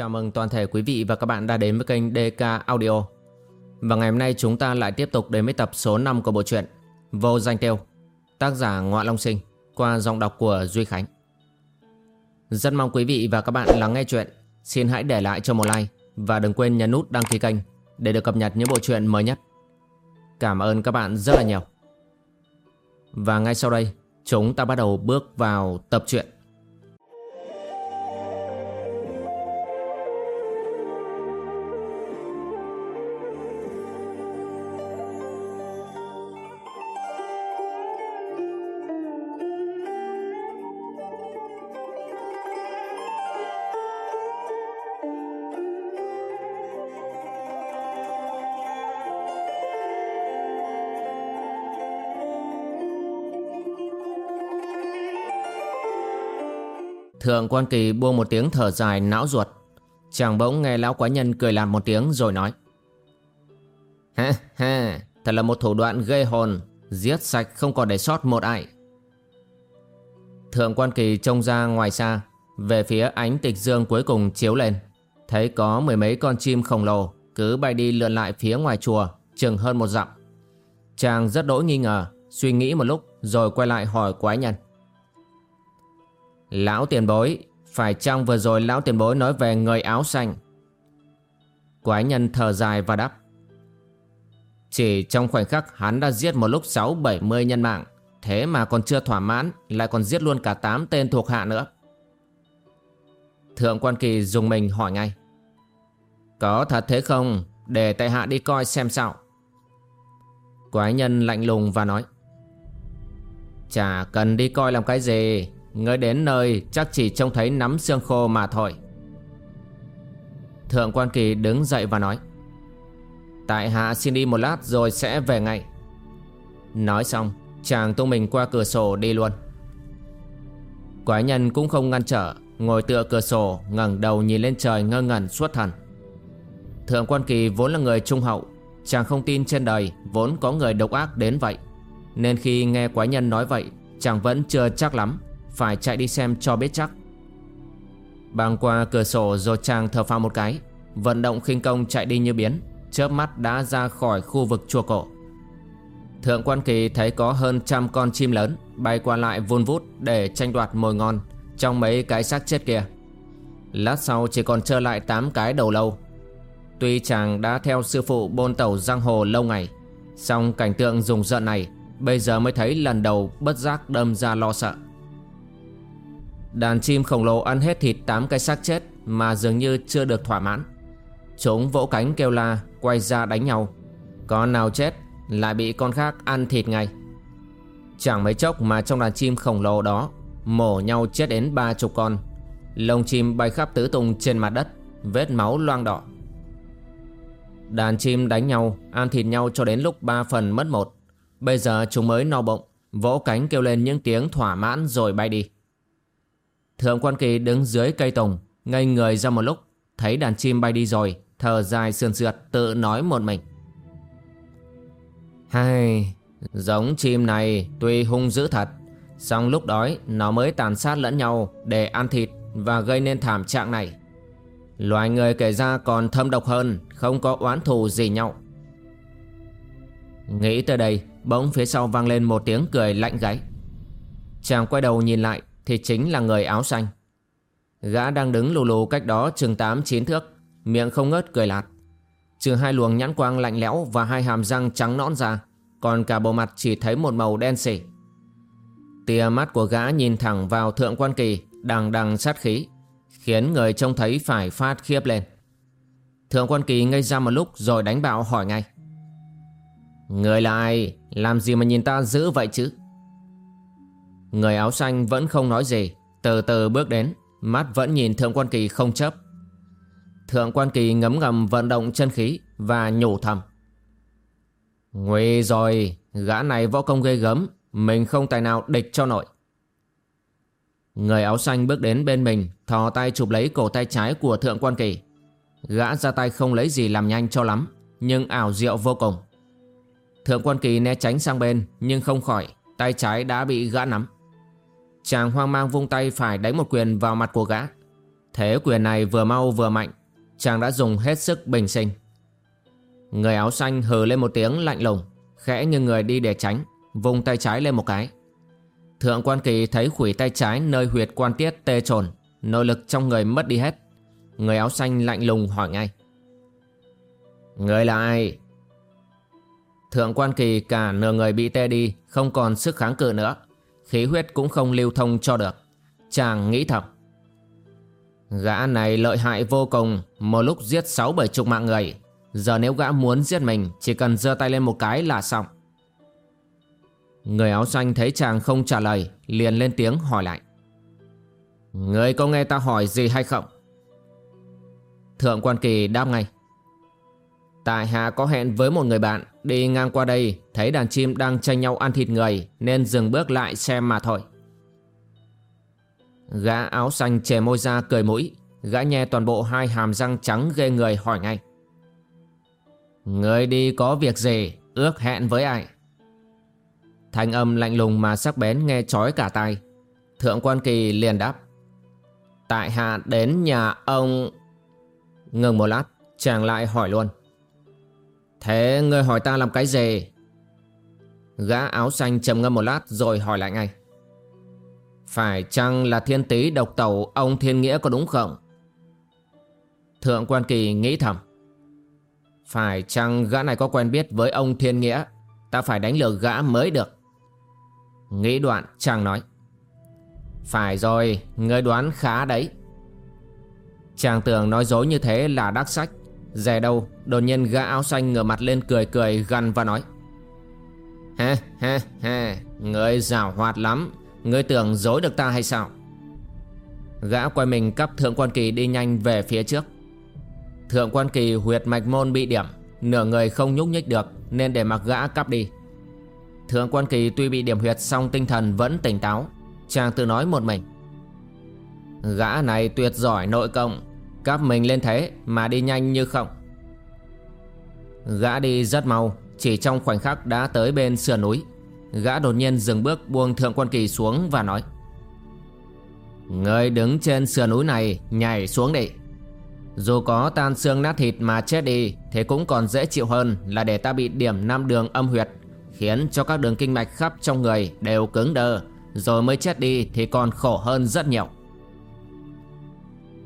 Chào mừng toàn thể quý vị và các bạn đã đến với kênh DK Audio. Và ngày hôm nay chúng ta lại tiếp tục đến với tập số 5 của bộ truyện Vô Danh Tiêu, tác giả Ngoại Long Sinh, qua giọng đọc của Duy Khánh. Rất mong quý vị và các bạn lắng nghe chuyện. Xin hãy để lại cho một like và đừng quên nhấn nút đăng ký kênh để được cập nhật những bộ truyện mới nhất. Cảm ơn các bạn rất là nhiều. Và ngay sau đây, chúng ta bắt đầu bước vào tập truyện. Thượng quan kỳ buông một tiếng thở dài não ruột. Chàng bỗng nghe lão quái nhân cười làm một tiếng rồi nói. Ha ha Thật là một thủ đoạn gây hồn, Giết sạch không còn để sót một ai. Thượng quan kỳ trông ra ngoài xa, Về phía ánh tịch dương cuối cùng chiếu lên. Thấy có mười mấy con chim khổng lồ, Cứ bay đi lượn lại phía ngoài chùa, Chừng hơn một dặm. Chàng rất đỗi nghi ngờ, Suy nghĩ một lúc, rồi quay lại hỏi quái nhân. Lão tiền bối, Phải chăng vừa rồi lão tiền bối nói về người áo xanh? Quái nhân thở dài và đáp. Chỉ trong khoảnh khắc hắn đã giết một lúc 6-70 nhân mạng, Thế mà còn chưa thỏa mãn, Lại còn giết luôn cả 8 tên thuộc hạ nữa. Thượng quan kỳ dùng mình hỏi ngay. Có thật thế không? Để tại hạ đi coi xem sao. Quái nhân lạnh lùng và nói. Chả cần đi coi làm cái gì. Người đến nơi chắc chỉ trông thấy nắm xương khô mà thôi. Thượng quan kỳ đứng dậy và nói, Tại hạ xin đi một lát rồi sẽ về ngay. Nói xong, Chàng tung mình qua cửa sổ đi luôn. Quái nhân cũng không ngăn trở, Ngồi tựa cửa sổ, ngẩng đầu nhìn lên trời ngơ ngẩn suốt thần. Thượng quan kỳ vốn là người trung hậu, Chàng không tin trên đời vốn có người độc ác đến vậy. Nên khi nghe quái nhân nói vậy, Chàng vẫn chưa chắc lắm phải chạy đi xem cho biết chắc. Băng qua cửa sổ rồi chàng thở phào một cái, Vận động khinh công chạy đi như biến, Chớp mắt đã ra khỏi khu vực chùa cổ. Thượng quan kỳ thấy có hơn trăm con chim lớn Bay qua lại vun vút để tranh đoạt mồi ngon Trong mấy cái xác chết kia. Lát sau chỉ còn trơ lại 8 cái đầu lâu. Tuy chàng đã theo sư phụ bôn tẩu giang hồ lâu ngày, song cảnh tượng rùng rợn này Bây giờ mới thấy lần đầu bất giác đâm ra lo sợ. Đàn chim khổng lồ ăn hết thịt 8 cái xác chết mà dường như chưa được thỏa mãn. Chúng vỗ cánh kêu la, quay ra đánh nhau. Con nào chết lại bị con khác ăn thịt ngay. Chẳng mấy chốc mà trong đàn chim khổng lồ đó mổ nhau chết đến ba chục con. Lông chim bay khắp tứ tung trên mặt đất, vết máu loang đỏ. Đàn chim đánh nhau, ăn thịt nhau cho đến lúc ba phần mất một. Bây giờ chúng mới no bụng, vỗ cánh kêu lên những tiếng thỏa mãn rồi bay đi. Thượng quan kỳ đứng dưới cây tùng, Ngây người ra một lúc, Thấy đàn chim bay đi rồi, Thở dài sườn sượt, tự nói một mình. Hai Giống chim này tuy hung dữ thật, song lúc đói nó mới tàn sát lẫn nhau Để ăn thịt và gây nên thảm trạng này. Loài người kể ra còn thâm độc hơn, Không có oán thù gì nhau. Nghĩ tới đây, Bỗng phía sau vang lên một tiếng cười lạnh gáy. Chàng quay đầu nhìn lại thì chính là người áo xanh. Gã đang đứng lù lù cách đó chừng 8-9 thước, miệng không ngớt cười lạt. Trừ hai luồng nhãn quang lạnh lẽo và hai hàm răng trắng nõn ra, còn cả bộ mặt chỉ thấy một màu đen xỉ. Tia mắt của gã nhìn thẳng vào thượng quan kỳ, đằng đằng sát khí, khiến người trông thấy phải phát khiếp lên. Thượng quan kỳ ngây ra một lúc rồi đánh bạo hỏi ngay. Người là ai? Làm gì mà nhìn ta dữ vậy chứ? Người áo xanh vẫn không nói gì. Từ từ bước đến, Mắt vẫn nhìn Thượng Quan Kỳ không chấp Thượng Quan Kỳ ngấm ngầm vận động chân khí Và nhủ thầm. Nguy rồi, Gã này võ công ghê gớm, Mình không tài nào địch cho nổi. Người áo xanh bước đến bên mình, Thò tay chụp lấy cổ tay trái của Thượng Quan Kỳ. Gã ra tay không lấy gì làm nhanh cho lắm, Nhưng ảo diệu vô cùng. Thượng Quan Kỳ né tránh sang bên, Nhưng không khỏi, Tay trái đã bị gã nắm. Chàng hoang mang vung tay phải đánh một quyền vào mặt của gã. Thế quyền này vừa mau vừa mạnh, Chàng đã dùng hết sức bình sinh. Người áo xanh hừ lên một tiếng lạnh lùng, Khẽ như người đi để tránh, vung tay trái lên một cái. Thượng quan kỳ thấy khủy tay trái nơi huyệt quan tiết tê trồn, Nội lực trong người mất đi hết. Người áo xanh lạnh lùng hỏi ngay. Người là ai? Thượng quan kỳ cả nửa người bị tê đi, Không còn sức kháng cự nữa. Khí huyết cũng không lưu thông cho được. Chàng nghĩ thầm. Gã này lợi hại vô cùng. Một lúc giết sáu bảy chục mạng người. Giờ nếu gã muốn giết mình, Chỉ cần giơ tay lên một cái là xong. Người áo xanh thấy chàng không trả lời, Liền lên tiếng hỏi lại. Người có nghe ta hỏi gì hay không? Thượng quan kỳ đáp ngay. Tại hạ có hẹn với một người bạn Đi ngang qua đây, Thấy đàn chim đang tranh nhau ăn thịt người, Nên dừng bước lại xem mà thôi. Gã áo xanh chè môi ra cười mũi, Gã nhe toàn bộ hai hàm răng trắng ghê người hỏi ngay. Người đi có việc gì? Ước hẹn với ai? Thanh âm lạnh lùng mà sắc bén nghe chói cả tai. Thượng quan kỳ liền đáp. Tại hạ đến nhà ông Ngừng một lát, Chàng lại hỏi luôn. Thế ngươi hỏi ta làm cái gì? Gã áo xanh trầm ngâm một lát Rồi hỏi lại ngay. Phải chăng là thiên tý độc tẩu Ông thiên nghĩa có đúng không? Thượng quan kỳ nghĩ thầm. Phải chăng gã này có quen biết với ông thiên nghĩa? Ta phải đánh lừa gã mới được. Nghĩ đoạn, chàng nói. Phải rồi, Ngươi đoán khá đấy. Chàng tưởng nói dối như thế là đắc sách. Rẻ đâu, Đột nhiên gã áo xanh ngửa mặt lên cười cười, gằn và nói. Ha ha ha người rào hoạt lắm. Người tưởng dối được ta hay sao? Gã quay mình cắp thượng quan kỳ đi nhanh về phía trước. Thượng quan kỳ huyệt mạch môn bị điểm, Nửa người không nhúc nhích được, Nên để mặc gã cắp đi. Thượng quan kỳ tuy bị điểm huyệt song tinh thần vẫn tỉnh táo. Chàng tự nói một mình. Gã này tuyệt giỏi nội công Cắp mình lên thế mà đi nhanh như không. Gã đi rất mau, Chỉ trong khoảnh khắc đã tới bên sườn núi. Gã đột nhiên dừng bước buông thượng quan kỳ xuống và nói, Người đứng trên sườn núi này nhảy xuống đi. Dù có tan xương nát thịt mà chết đi Thế cũng còn dễ chịu hơn là để ta bị điểm năm đường âm huyệt, Khiến cho các đường kinh mạch khắp trong người đều cứng đơ Rồi mới chết đi thì còn khổ hơn rất nhiều.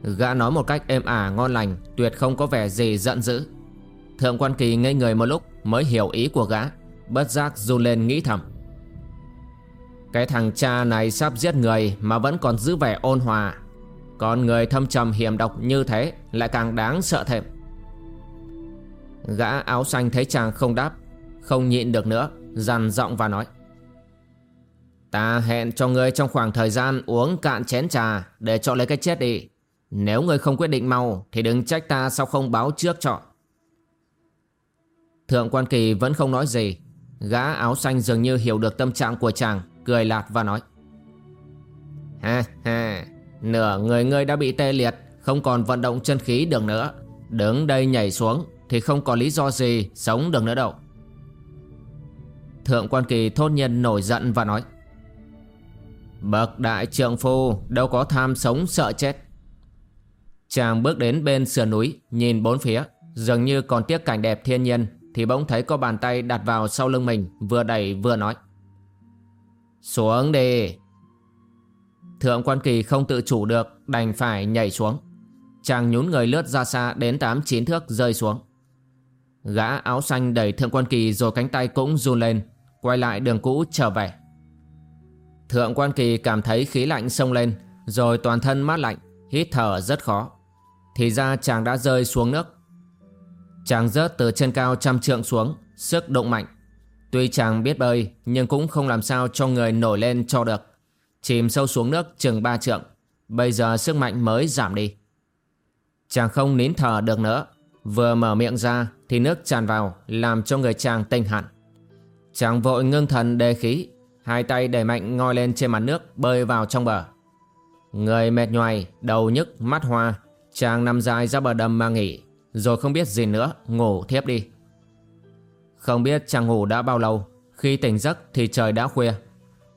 Gã nói một cách êm ả, ngon lành, Tuyệt không có vẻ gì giận dữ. Thượng quan kỳ ngây người một lúc Mới hiểu ý của gã, Bất giác run lên nghĩ thầm. Cái thằng cha này sắp giết người Mà vẫn còn giữ vẻ ôn hòa. Còn người thâm trầm hiểm độc như thế Lại càng đáng sợ thêm. Gã áo xanh thấy chàng không đáp, Không nhịn được nữa, Dằn giọng và nói. Ta hẹn cho ngươi trong khoảng thời gian uống cạn chén trà Để cho lấy cái chết đi nếu ngươi không quyết định mau, Thì đừng trách ta sao không báo trước cho. Thượng quan kỳ vẫn không nói gì. Gã áo xanh dường như hiểu được tâm trạng của chàng, Cười lạt và nói. Ha ha, Nửa người ngươi đã bị tê liệt, Không còn vận động chân khí được nữa. Đứng đây nhảy xuống, Thì không có lý do gì sống được nữa đâu. Thượng quan kỳ thốt nhiên nổi giận và nói. Bậc đại trượng phu, Đâu có tham sống sợ chết. Chàng bước đến bên sườn núi, Nhìn bốn phía. Dường như còn tiếc cảnh đẹp thiên nhiên, Thì bỗng thấy có bàn tay đặt vào sau lưng mình, Vừa đẩy vừa nói. Xuống đi. Thượng quan kỳ không tự chủ được, Đành phải nhảy xuống. Chàng nhún người lướt ra xa đến 8-9 thước rơi xuống. Gã áo xanh đẩy thượng quan kỳ Rồi cánh tay cũng run lên, Quay lại đường cũ trở về. Thượng quan kỳ cảm thấy khí lạnh sông lên, Rồi toàn thân mát lạnh, Hít thở rất khó thì ra chàng đã rơi xuống nước. Chàng rớt từ trên cao trăm trượng xuống, Sức động mạnh. Tuy chàng biết bơi, Nhưng cũng không làm sao cho người nổi lên cho được. Chìm sâu xuống nước chừng ba trượng. Bây giờ sức mạnh mới giảm đi. Chàng không nín thở được nữa. Vừa mở miệng ra Thì nước tràn vào, Làm cho người chàng tinh hẳn. Chàng vội ngưng thần đề khí, Hai tay đẩy mạnh ngoi lên trên mặt nước Bơi vào trong bờ. Người mệt nhoài, Đầu nhức, mắt hoa. Chàng nằm dài ra bờ đầm mà nghỉ, Rồi không biết gì nữa, ngủ thiếp đi Không biết chàng ngủ đã bao lâu, Khi tỉnh giấc thì trời đã khuya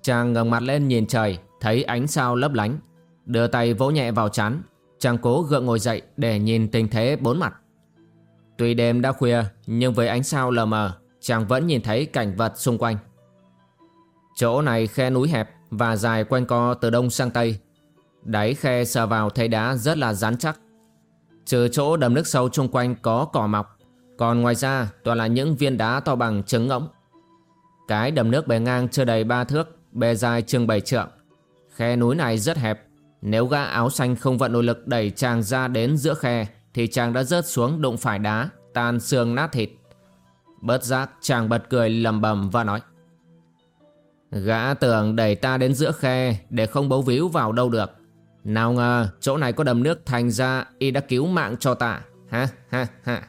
Chàng ngẩng mặt lên nhìn trời, Thấy ánh sao lấp lánh Đưa tay vỗ nhẹ vào chán, Chàng cố gượng ngồi dậy để nhìn tình thế bốn mặt Tuy đêm đã khuya, nhưng với ánh sao lờ mờ, chàng vẫn nhìn thấy cảnh vật xung quanh. Chỗ này khe núi hẹp và dài quanh co từ đông sang tây. Đáy khe sờ vào thấy đá rất là rắn chắc. Trừ chỗ đầm nước sâu chung quanh có cỏ mọc, còn ngoài ra toàn là những viên đá to bằng trứng ngỗng. Cái đầm nước bề ngang chưa đầy ba thước, bề dài chừng bảy trượng. Khe núi này rất hẹp, nếu gã áo xanh không vận nội lực đẩy chàng ra đến giữa khe thì chàng đã rớt xuống đụng phải đá, tan xương nát thịt. Bớt giác chàng bật cười lầm bầm và nói Gã tưởng đẩy ta đến giữa khe để không bấu víu vào đâu được nào ngờ, chỗ này có đầm nước thành ra y đã cứu mạng cho ta. Ha ha ha.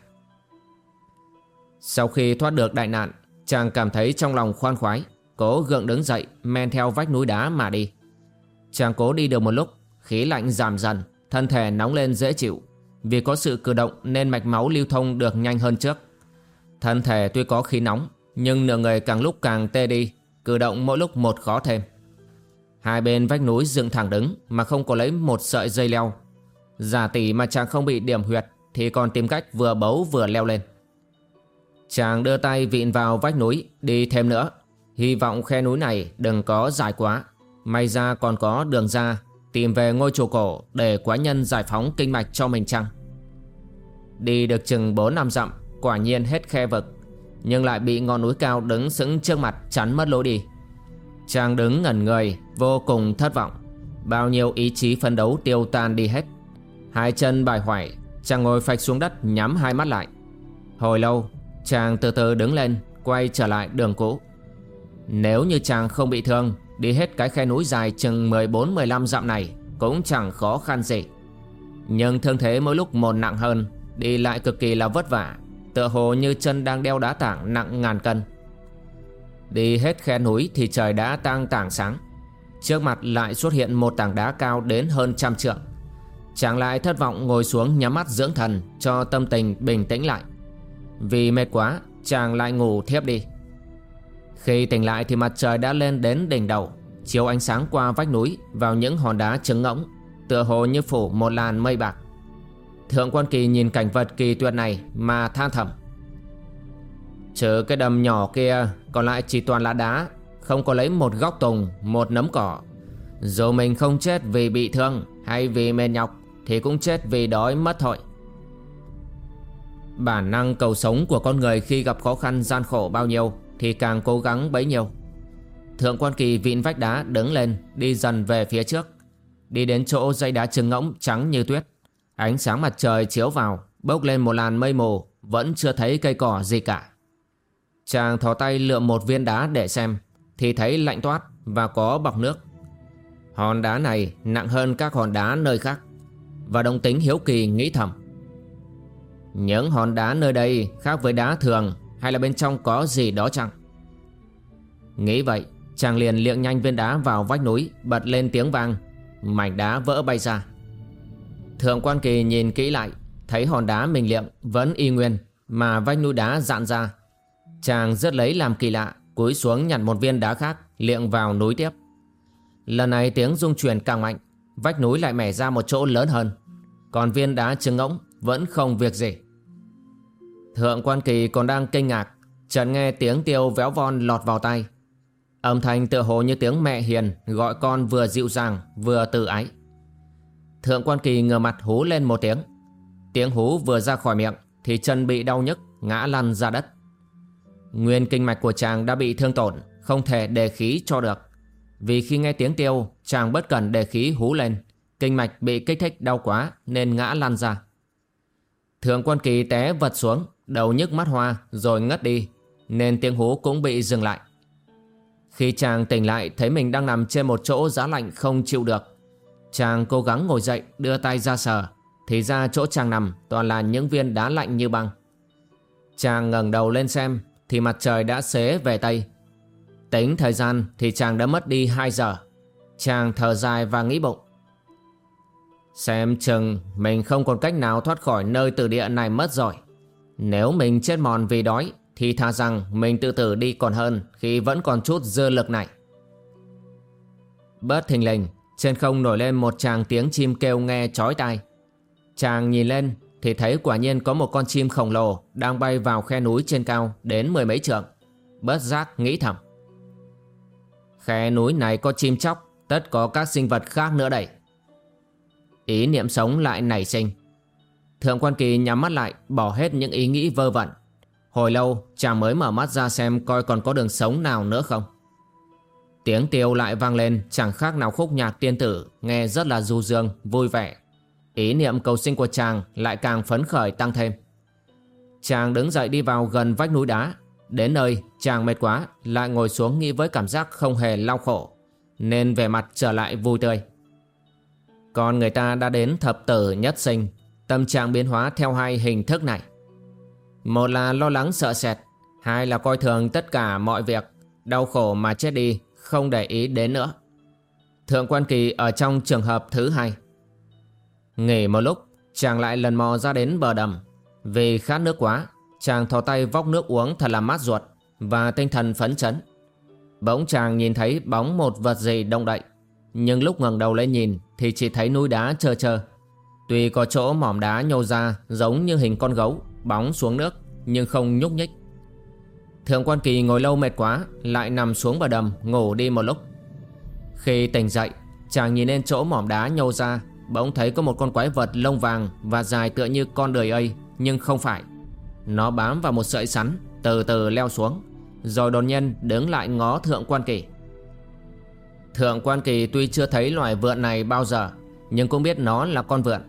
Sau khi thoát được đại nạn, Chàng cảm thấy trong lòng khoan khoái. Cố gượng đứng dậy, men theo vách núi đá mà đi. Chàng cố đi được một lúc, Khí lạnh giảm dần, Thân thể nóng lên dễ chịu. Vì có sự cử động nên mạch máu lưu thông được nhanh hơn trước. Thân thể tuy có khí nóng, Nhưng nửa người càng lúc càng tê đi, Cử động mỗi lúc một khó thêm. Hai bên vách núi dựng thẳng đứng Mà không có lấy một sợi dây leo. Giả tỷ mà chàng không bị điểm huyệt Thì còn tìm cách vừa bấu vừa leo lên. Chàng đưa tay vịn vào vách núi, Đi thêm nữa. Hy vọng khe núi này đừng có dài quá. May ra còn có đường ra, Tìm về ngôi chùa cổ Để quá nhân giải phóng kinh mạch cho mình chăng? Đi được chừng 4 năm dặm, Quả nhiên hết khe vực, Nhưng lại bị ngọn núi cao đứng sững trước mặt chắn mất lối đi. Chàng đứng ngẩn người, Vô cùng thất vọng. Bao nhiêu ý chí phấn đấu tiêu tan đi hết. Hai chân bài hoại, Chàng ngồi phạch xuống đất nhắm hai mắt lại. Hồi lâu, Chàng từ từ đứng lên, Quay trở lại đường cũ. Nếu như chàng không bị thương, Đi hết cái khe núi dài chừng 14-15 dặm này Cũng chẳng khó khăn gì. Nhưng thương thế mỗi lúc một nặng hơn, Đi lại cực kỳ là vất vả, Tựa hồ như chân đang đeo đá tảng nặng ngàn cân. Đi hết khe núi thì trời đã tăng tảng sáng. Trước mặt lại xuất hiện một tảng đá cao đến hơn trăm trượng. Chàng lại thất vọng ngồi xuống nhắm mắt dưỡng thần Cho tâm tình bình tĩnh lại. Vì mệt quá, chàng lại ngủ thiếp đi. Khi tỉnh lại thì mặt trời đã lên đến đỉnh đầu, Chiếu ánh sáng qua vách núi Vào những hòn đá trứng ngỗng, Tựa hồ như phủ một làn mây bạc. Thượng quan kỳ nhìn cảnh vật kỳ tuyệt này mà than thầm. Trừ cái đầm nhỏ kia, Còn lại chỉ toàn là đá. Không có lấy một góc tùng, Một nấm cỏ. Dù mình không chết vì bị thương Hay vì mệt nhọc, Thì cũng chết vì đói mất thôi. Bản năng cầu sống của con người Khi gặp khó khăn, gian khổ bao nhiêu, Thì càng cố gắng bấy nhiêu. Thượng quan kỳ vịn vách đá, đứng lên, Đi dần về phía trước. Đi đến chỗ dây đá trứng ngỗng, trắng như tuyết. Ánh sáng mặt trời chiếu vào, Bốc lên một làn mây mù, Vẫn chưa thấy cây cỏ gì cả. Chàng thò tay lượm một viên đá để xem, Thì thấy lạnh toát Và có bọc nước. Hòn đá này nặng hơn các hòn đá nơi khác, Và đồng tính hiếu kỳ nghĩ thầm. Những hòn đá nơi đây khác với đá thường Hay là bên trong có gì đó chăng? Nghĩ vậy, Chàng liền liệng nhanh viên đá vào vách núi, Bật lên tiếng vang, Mảnh đá vỡ bay ra. Thượng quan kỳ nhìn kỹ lại, Thấy hòn đá mình liệng vẫn y nguyên Mà vách núi đá dạn ra. Chàng rất lấy làm kỳ lạ, Cúi xuống nhặt một viên đá khác, Liệng vào núi tiếp. Lần này tiếng rung chuyển càng mạnh, Vách núi lại mẻ ra một chỗ lớn hơn. Còn viên đá trứng ngỗng Vẫn không việc gì. Thượng quan kỳ còn đang kinh ngạc, Chợt nghe tiếng tiêu véo von lọt vào tay Âm thanh tựa hồ như tiếng mẹ hiền Gọi con vừa dịu dàng, vừa tự ái. Thượng quan kỳ ngửa mặt hú lên một tiếng. Tiếng hú vừa ra khỏi miệng Thì chân bị đau nhức, ngã lăn ra đất. Nguyên kinh mạch của chàng đã bị thương tổn, Không thể đề khí cho được. Vì khi nghe tiếng tiêu Chàng bất cần đề khí hú lên. Kinh mạch bị kích thích đau quá Nên ngã lăn ra. Thượng quân kỳ té vật xuống, Đầu nhức mắt hoa rồi ngất đi, Nên tiếng hú cũng bị dừng lại. Khi chàng tỉnh lại, Thấy mình đang nằm trên một chỗ giá lạnh không chịu được. Chàng cố gắng ngồi dậy, đưa tay ra sờ, Thì ra chỗ chàng nằm toàn là những viên đá lạnh như băng. Chàng ngẩng đầu lên xem thì mặt trời đã xế về Tây. Tính thời gian thì chàng đã mất đi 2 giờ. Chàng thở dài và nghĩ bụng. Xem chừng mình không còn cách nào thoát khỏi nơi tử địa này mất rồi. Nếu mình chết mòn vì đói, Thì thà rằng mình tự tử đi còn hơn Khi vẫn còn chút dư lực này. Bớt thình lình, trên không nổi lên một tràng tiếng chim kêu nghe chói tai. Chàng nhìn lên thì thấy quả nhiên có một con chim khổng lồ đang bay vào khe núi trên cao đến mười mấy trượng. Bất giác nghĩ thầm. Khe núi này có chim chóc, tất có các sinh vật khác nữa đây. Ý niệm sống lại nảy sinh. Thượng quan kỳ nhắm mắt lại, bỏ hết những ý nghĩ vơ vẩn. Hồi lâu, chàng mới mở mắt ra xem coi còn có đường sống nào nữa không. Tiếng tiêu lại vang lên chẳng khác nào khúc nhạc tiên tử, nghe rất là du dương, vui vẻ. Ý niệm cầu sinh của chàng lại càng phấn khởi tăng thêm. Chàng đứng dậy đi vào gần vách núi đá. Đến nơi, chàng mệt quá, lại ngồi xuống nghĩ với cảm giác không hề lau khổ. Nên về mặt trở lại vui tươi. Còn người ta đã đến thập tử nhất sinh, tâm trạng biến hóa theo hai hình thức này. Một là lo lắng sợ sệt, hai là coi thường tất cả mọi việc, đau khổ mà chết đi, không để ý đến nữa. Thượng quan kỳ ở trong trường hợp thứ hai. Nghỉ một lúc, chàng lại lần mò ra đến bờ đầm. Vì khát nước quá, chàng thò tay vóc nước uống thật là mát ruột và tinh thần phấn chấn. Bỗng chàng nhìn thấy bóng một vật gì động đậy. Nhưng lúc ngẩng đầu lên nhìn thì chỉ thấy núi đá trơ trơ. Tuy có chỗ mỏm đá nhô ra giống như hình con gấu, bóng xuống nước nhưng không nhúc nhích. Thượng quan kỳ ngồi lâu mệt quá Lại nằm xuống bờ đầm ngủ đi một lúc Khi tỉnh dậy Chàng nhìn lên chỗ mỏm đá nhô ra Bỗng thấy có một con quái vật lông vàng Và dài tựa như con đời ây Nhưng không phải. Nó bám vào một sợi sắn, Từ từ leo xuống, Rồi đột nhiên đứng lại ngó thượng quan kỳ. Thượng quan kỳ tuy chưa thấy loài vượn này bao giờ, Nhưng cũng biết nó là con vượn.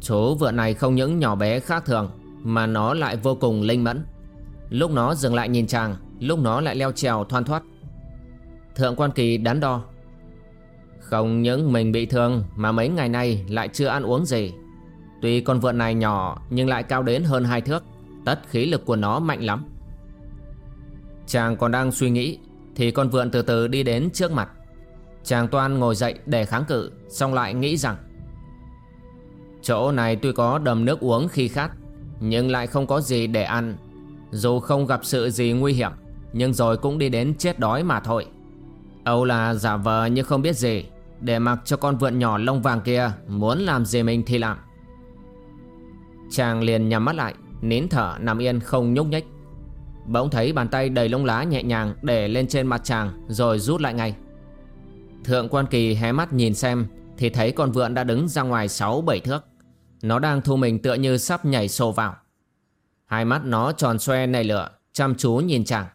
Chú vượn này không những nhỏ bé khác thường, Mà nó lại vô cùng linh mẫn. Lúc nó dừng lại nhìn chàng, Lúc nó lại leo trèo thoăn thoát. Thượng quan kỳ đắn đo không những mình bị thương Mà mấy ngày nay lại chưa ăn uống gì. Tuy con vượn này nhỏ Nhưng lại cao đến hơn hai thước, Tất khí lực của nó mạnh lắm. Chàng còn đang suy nghĩ Thì con vượn từ từ đi đến trước mặt. Chàng toan ngồi dậy để kháng cự, Xong lại nghĩ rằng, Chỗ này tuy có đầm nước uống khi khát, Nhưng lại không có gì để ăn. Dù không gặp sự gì nguy hiểm, Nhưng rồi cũng đi đến chết đói mà thôi. Âu là giả vờ như không biết gì. Để mặc cho con vượn nhỏ lông vàng kia Muốn làm gì mình thì làm. Chàng liền nhắm mắt lại, Nín thở, nằm yên không nhúc nhích. Bỗng thấy bàn tay đầy lông lá nhẹ nhàng Để lên trên mặt chàng Rồi rút lại ngay. Thượng quan kỳ hé mắt nhìn xem Thì thấy con vượn đã đứng ra ngoài 6-7 thước. Nó đang thu mình tựa như sắp nhảy sổ vào. Hai mắt nó tròn xoe nảy lửa, Chăm chú nhìn chàng.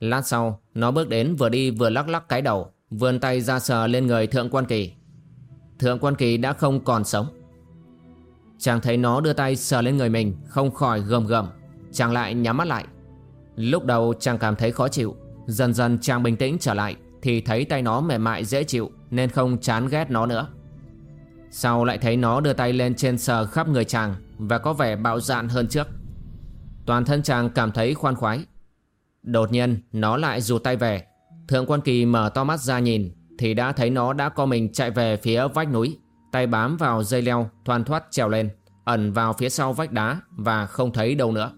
Lát sau, nó bước đến vừa đi vừa lắc lắc cái đầu. Vươn tay ra sờ lên người thượng quan kỳ. Thượng quan kỳ đã không còn sống. Chàng thấy nó đưa tay sờ lên người mình, Không khỏi gầm gầm. Chàng lại nhắm mắt lại. Lúc đầu chàng cảm thấy khó chịu. Dần dần chàng bình tĩnh trở lại, Thì thấy tay nó mềm mại, dễ chịu, Nên không chán ghét nó nữa. Sau lại thấy nó đưa tay lên trên sờ khắp người chàng, Và có vẻ bạo dạn hơn trước. Toàn thân chàng cảm thấy khoan khoái. Đột nhiên, nó lại rụt tay về. Thượng quan kỳ mở to mắt ra nhìn, Thì đã thấy nó đã co mình chạy về phía vách núi, Tay bám vào dây leo Thoàn thoát trèo lên, Ẩn vào phía sau vách đá Và không thấy đâu nữa.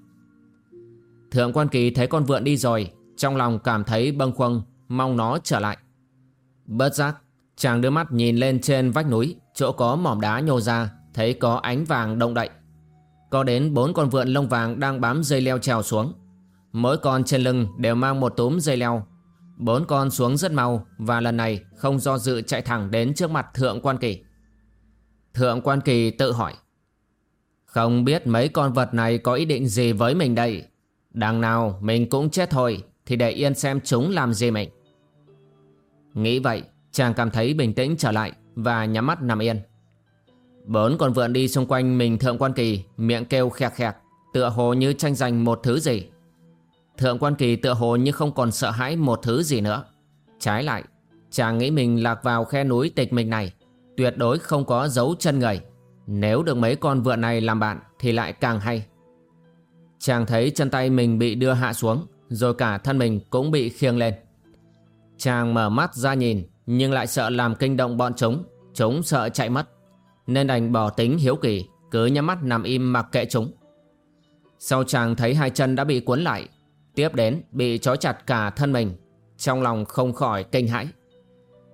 Thượng quan kỳ thấy con vượn đi rồi, Trong lòng cảm thấy bâng khuâng, Mong nó trở lại. Bất giác Chàng đưa mắt nhìn lên trên vách núi, Chỗ có mỏm đá nhô ra, Thấy có ánh vàng động đậy. Có đến bốn con vượn lông vàng đang bám dây leo trèo xuống. Mỗi con trên lưng đều mang một túm dây leo Bốn con xuống rất mau Và lần này không do dự chạy thẳng đến trước mặt Thượng Quan Kỳ. Thượng Quan Kỳ tự hỏi, Không biết mấy con vật này có ý định gì với mình đây? Đằng nào mình cũng chết thôi, Thì để yên xem chúng làm gì mình. Nghĩ vậy, Chàng cảm thấy bình tĩnh trở lại Và nhắm mắt nằm yên. Bốn con vượn đi xung quanh mình Thượng Quan Kỳ, Miệng kêu khẹt khẹt, Tựa hồ như tranh giành một thứ gì. Thượng Quan Kỳ tựa hồ như không còn sợ hãi một thứ gì nữa. Trái lại, Chàng nghĩ mình lạc vào khe núi tịch mình này, Tuyệt đối không có dấu chân người. Nếu được mấy con vượn này làm bạn Thì lại càng hay. Chàng thấy chân tay mình bị đưa hạ xuống, Rồi cả thân mình cũng bị khiêng lên. Chàng mở mắt ra nhìn, Nhưng lại sợ làm kinh động bọn chúng. Chúng sợ chạy mất, nên đành bỏ tính hiếu kỳ, Cứ nhắm mắt nằm im mặc kệ chúng. Sau chàng thấy hai chân đã bị cuốn lại Tiếp đến, bị trói chặt cả thân mình, Trong lòng không khỏi kinh hãi.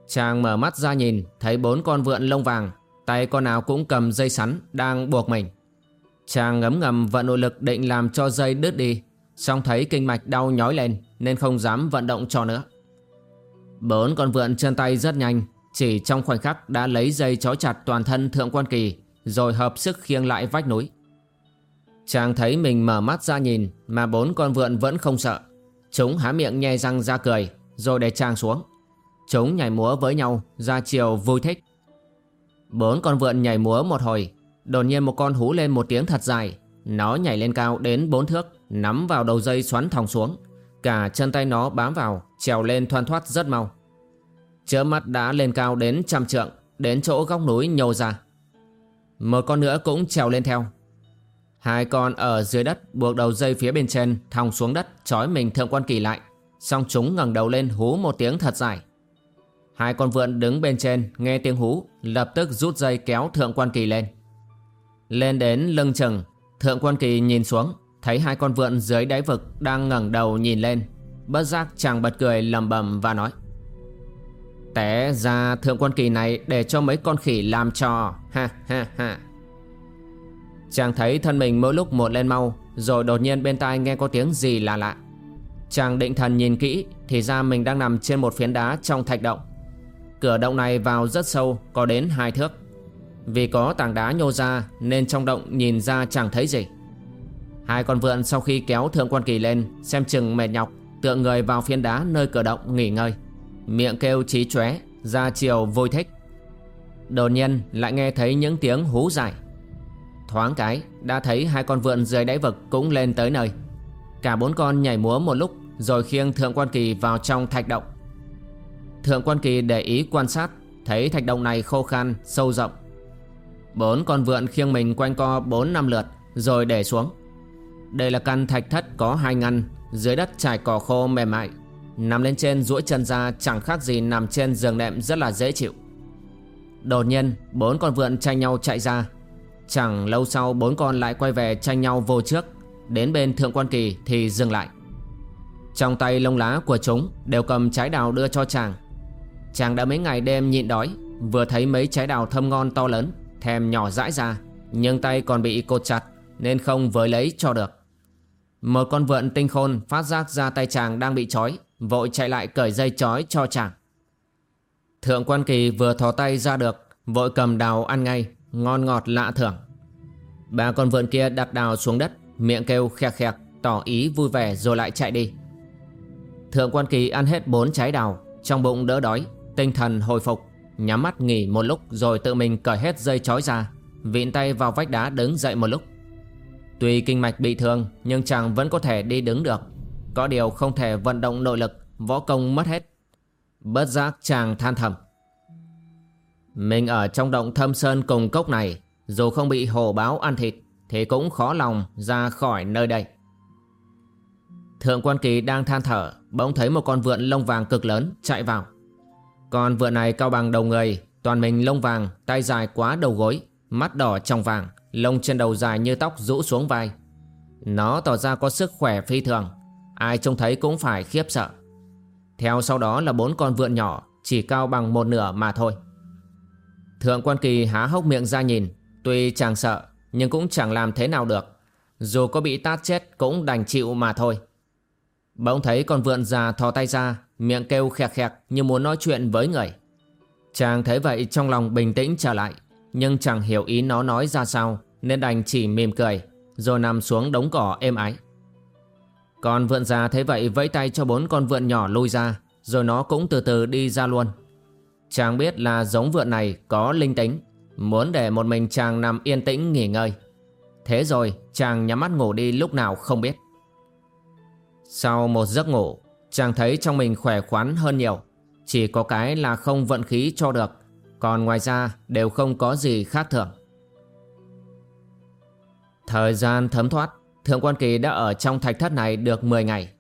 Chàng mở mắt ra nhìn, Thấy bốn con vượn lông vàng, Tay con nào cũng cầm dây sắn đang buộc mình. Chàng ngấm ngầm vận nội lực định làm cho dây đứt đi Xong thấy kinh mạch đau nhói lên Nên không dám vận động cho nữa. Bốn con vượn chân tay rất nhanh, Chỉ trong khoảnh khắc đã lấy dây trói chặt toàn thân thượng quan kỳ, Rồi hợp sức khiêng lại vách núi. Chàng thấy mình mở mắt ra nhìn, Mà bốn con vượn vẫn không sợ. Chúng há miệng nhe răng ra cười, Rồi để chàng xuống. Chúng nhảy múa với nhau ra chiều vui thích. Bốn con vượn nhảy múa một hồi, Đột nhiên một con hú lên một tiếng thật dài. Nó nhảy lên cao đến bốn thước, Nắm vào đầu dây xoắn thòng xuống. Cả chân tay nó bám vào, Trèo lên thoăn thoát rất mau. Chớ mắt đã lên cao đến trăm trượng, Đến chỗ góc núi nhô ra. Một con nữa cũng trèo lên theo. Hai con ở dưới đất buộc đầu dây phía bên trên thòng xuống đất, trói mình thượng quan kỳ lại. Xong chúng ngẩng đầu lên hú một tiếng thật dài. Hai con vượn đứng bên trên, nghe tiếng hú, Lập tức rút dây kéo thượng quan kỳ lên. Lên đến lưng chừng, Thượng quan kỳ nhìn xuống, Thấy hai con vượn dưới đáy vực đang ngẩng đầu nhìn lên. Bất giác chàng bật cười lầm bầm và nói, Té ra thượng quan kỳ này để cho mấy con khỉ làm trò. Ha ha ha. Chàng thấy thân mình mỗi lúc một lên mau, Rồi đột nhiên bên tai nghe có tiếng gì lạ lạ. Chàng định thần nhìn kỹ, Thì ra mình đang nằm trên một phiến đá trong thạch động. Cửa động này vào rất sâu, Có đến hai thước. Vì có tảng đá nhô ra, Nên trong động nhìn ra chẳng thấy gì. Hai con vượn sau khi kéo thượng quan kỳ lên, Xem chừng mệt nhọc, Tựa người vào phiến đá nơi cửa động nghỉ ngơi. Miệng kêu trí chóe, Ra chiều vui thích. Đột nhiên lại nghe thấy những tiếng hú dài. Thoáng cái đã thấy hai con vượn dưới đáy vực cũng lên tới nơi. Cả bốn con nhảy múa một lúc Rồi khiêng Thượng Quan Kỳ vào trong thạch động. Thượng Quan Kỳ để ý quan sát Thấy thạch động này khô khan, sâu rộng. Bốn con vượn khiêng mình quanh co bốn năm lượt Rồi để xuống. Đây là căn thạch thất có hai ngăn Dưới đất trải cỏ khô mềm mại. Nằm lên trên duỗi chân ra chẳng khác gì nằm trên giường nệm rất là dễ chịu. Đột nhiên bốn con vượn tranh nhau chạy ra Chẳng lâu sau bốn con lại quay về tranh nhau vô trước. Đến bên thượng quan kỳ thì dừng lại. Trong tay lông lá của chúng đều cầm trái đào đưa cho chàng. Chàng đã mấy ngày đêm nhịn đói, Vừa thấy mấy trái đào thơm ngon to lớn, Thèm nhỏ dãi ra, Nhưng tay còn bị cột chặt, Nên không với lấy cho được. Một con vượn tinh khôn phát giác ra tay chàng đang bị trói, Vội chạy lại cởi dây trói cho chàng. Thượng quan kỳ vừa thò tay ra được, Vội cầm đào ăn ngay. Ngon ngọt lạ thường. Ba con vượn kia đặt đào xuống đất, Miệng kêu khẹt khẹt Tỏ ý vui vẻ rồi lại chạy đi. Thượng quan kỳ ăn hết bốn trái đào, Trong bụng đỡ đói, Tinh thần hồi phục, Nhắm mắt nghỉ một lúc rồi tự mình cởi hết dây chói ra, Vịn tay vào vách đá đứng dậy một lúc. Tuy kinh mạch bị thương, Nhưng chàng vẫn có thể đi đứng được. Có điều không thể vận động nội lực, Võ công mất hết. Bất giác chàng than thầm mình ở trong động thâm sơn cùng cốc này, Dù không bị hổ báo ăn thịt, Thì cũng khó lòng ra khỏi nơi đây. Thượng quan kỳ đang than thở, Bỗng thấy một con vượn lông vàng cực lớn chạy vào. Con vượn này cao bằng đầu người, Toàn mình lông vàng, Tay dài quá đầu gối, Mắt đỏ trong vàng, Lông trên đầu dài như tóc rũ xuống vai. Nó tỏ ra có sức khỏe phi thường, Ai trông thấy cũng phải khiếp sợ. Theo sau đó là bốn con vượn nhỏ, Chỉ cao bằng một nửa mà thôi. Thượng quan kỳ há hốc miệng ra nhìn. Tuy chàng sợ, Nhưng cũng chẳng làm thế nào được. Dù có bị tát chết, cũng đành chịu mà thôi. Bỗng thấy con vượn già thò tay ra, Miệng kêu khẹt khẹt như muốn nói chuyện với người. Chàng thấy vậy trong lòng bình tĩnh trở lại, Nhưng chẳng hiểu ý nó nói ra sao, Nên đành chỉ mỉm cười, Rồi nằm xuống đống cỏ êm ái. Con vượn già thấy vậy vẫy tay cho bốn con vượn nhỏ lui ra, Rồi nó cũng từ từ đi ra luôn. Chàng biết là giống vượn này có linh tính, Muốn để một mình chàng nằm yên tĩnh nghỉ ngơi. Thế rồi chàng nhắm mắt ngủ đi lúc nào không biết. Sau một giấc ngủ, Chàng thấy trong mình khỏe khoắn hơn nhiều. Chỉ có cái là không vận khí cho được, Còn ngoài ra đều không có gì khác thường. Thời gian thấm thoát, Thượng quan kỳ đã ở trong thạch thất này được 10 ngày.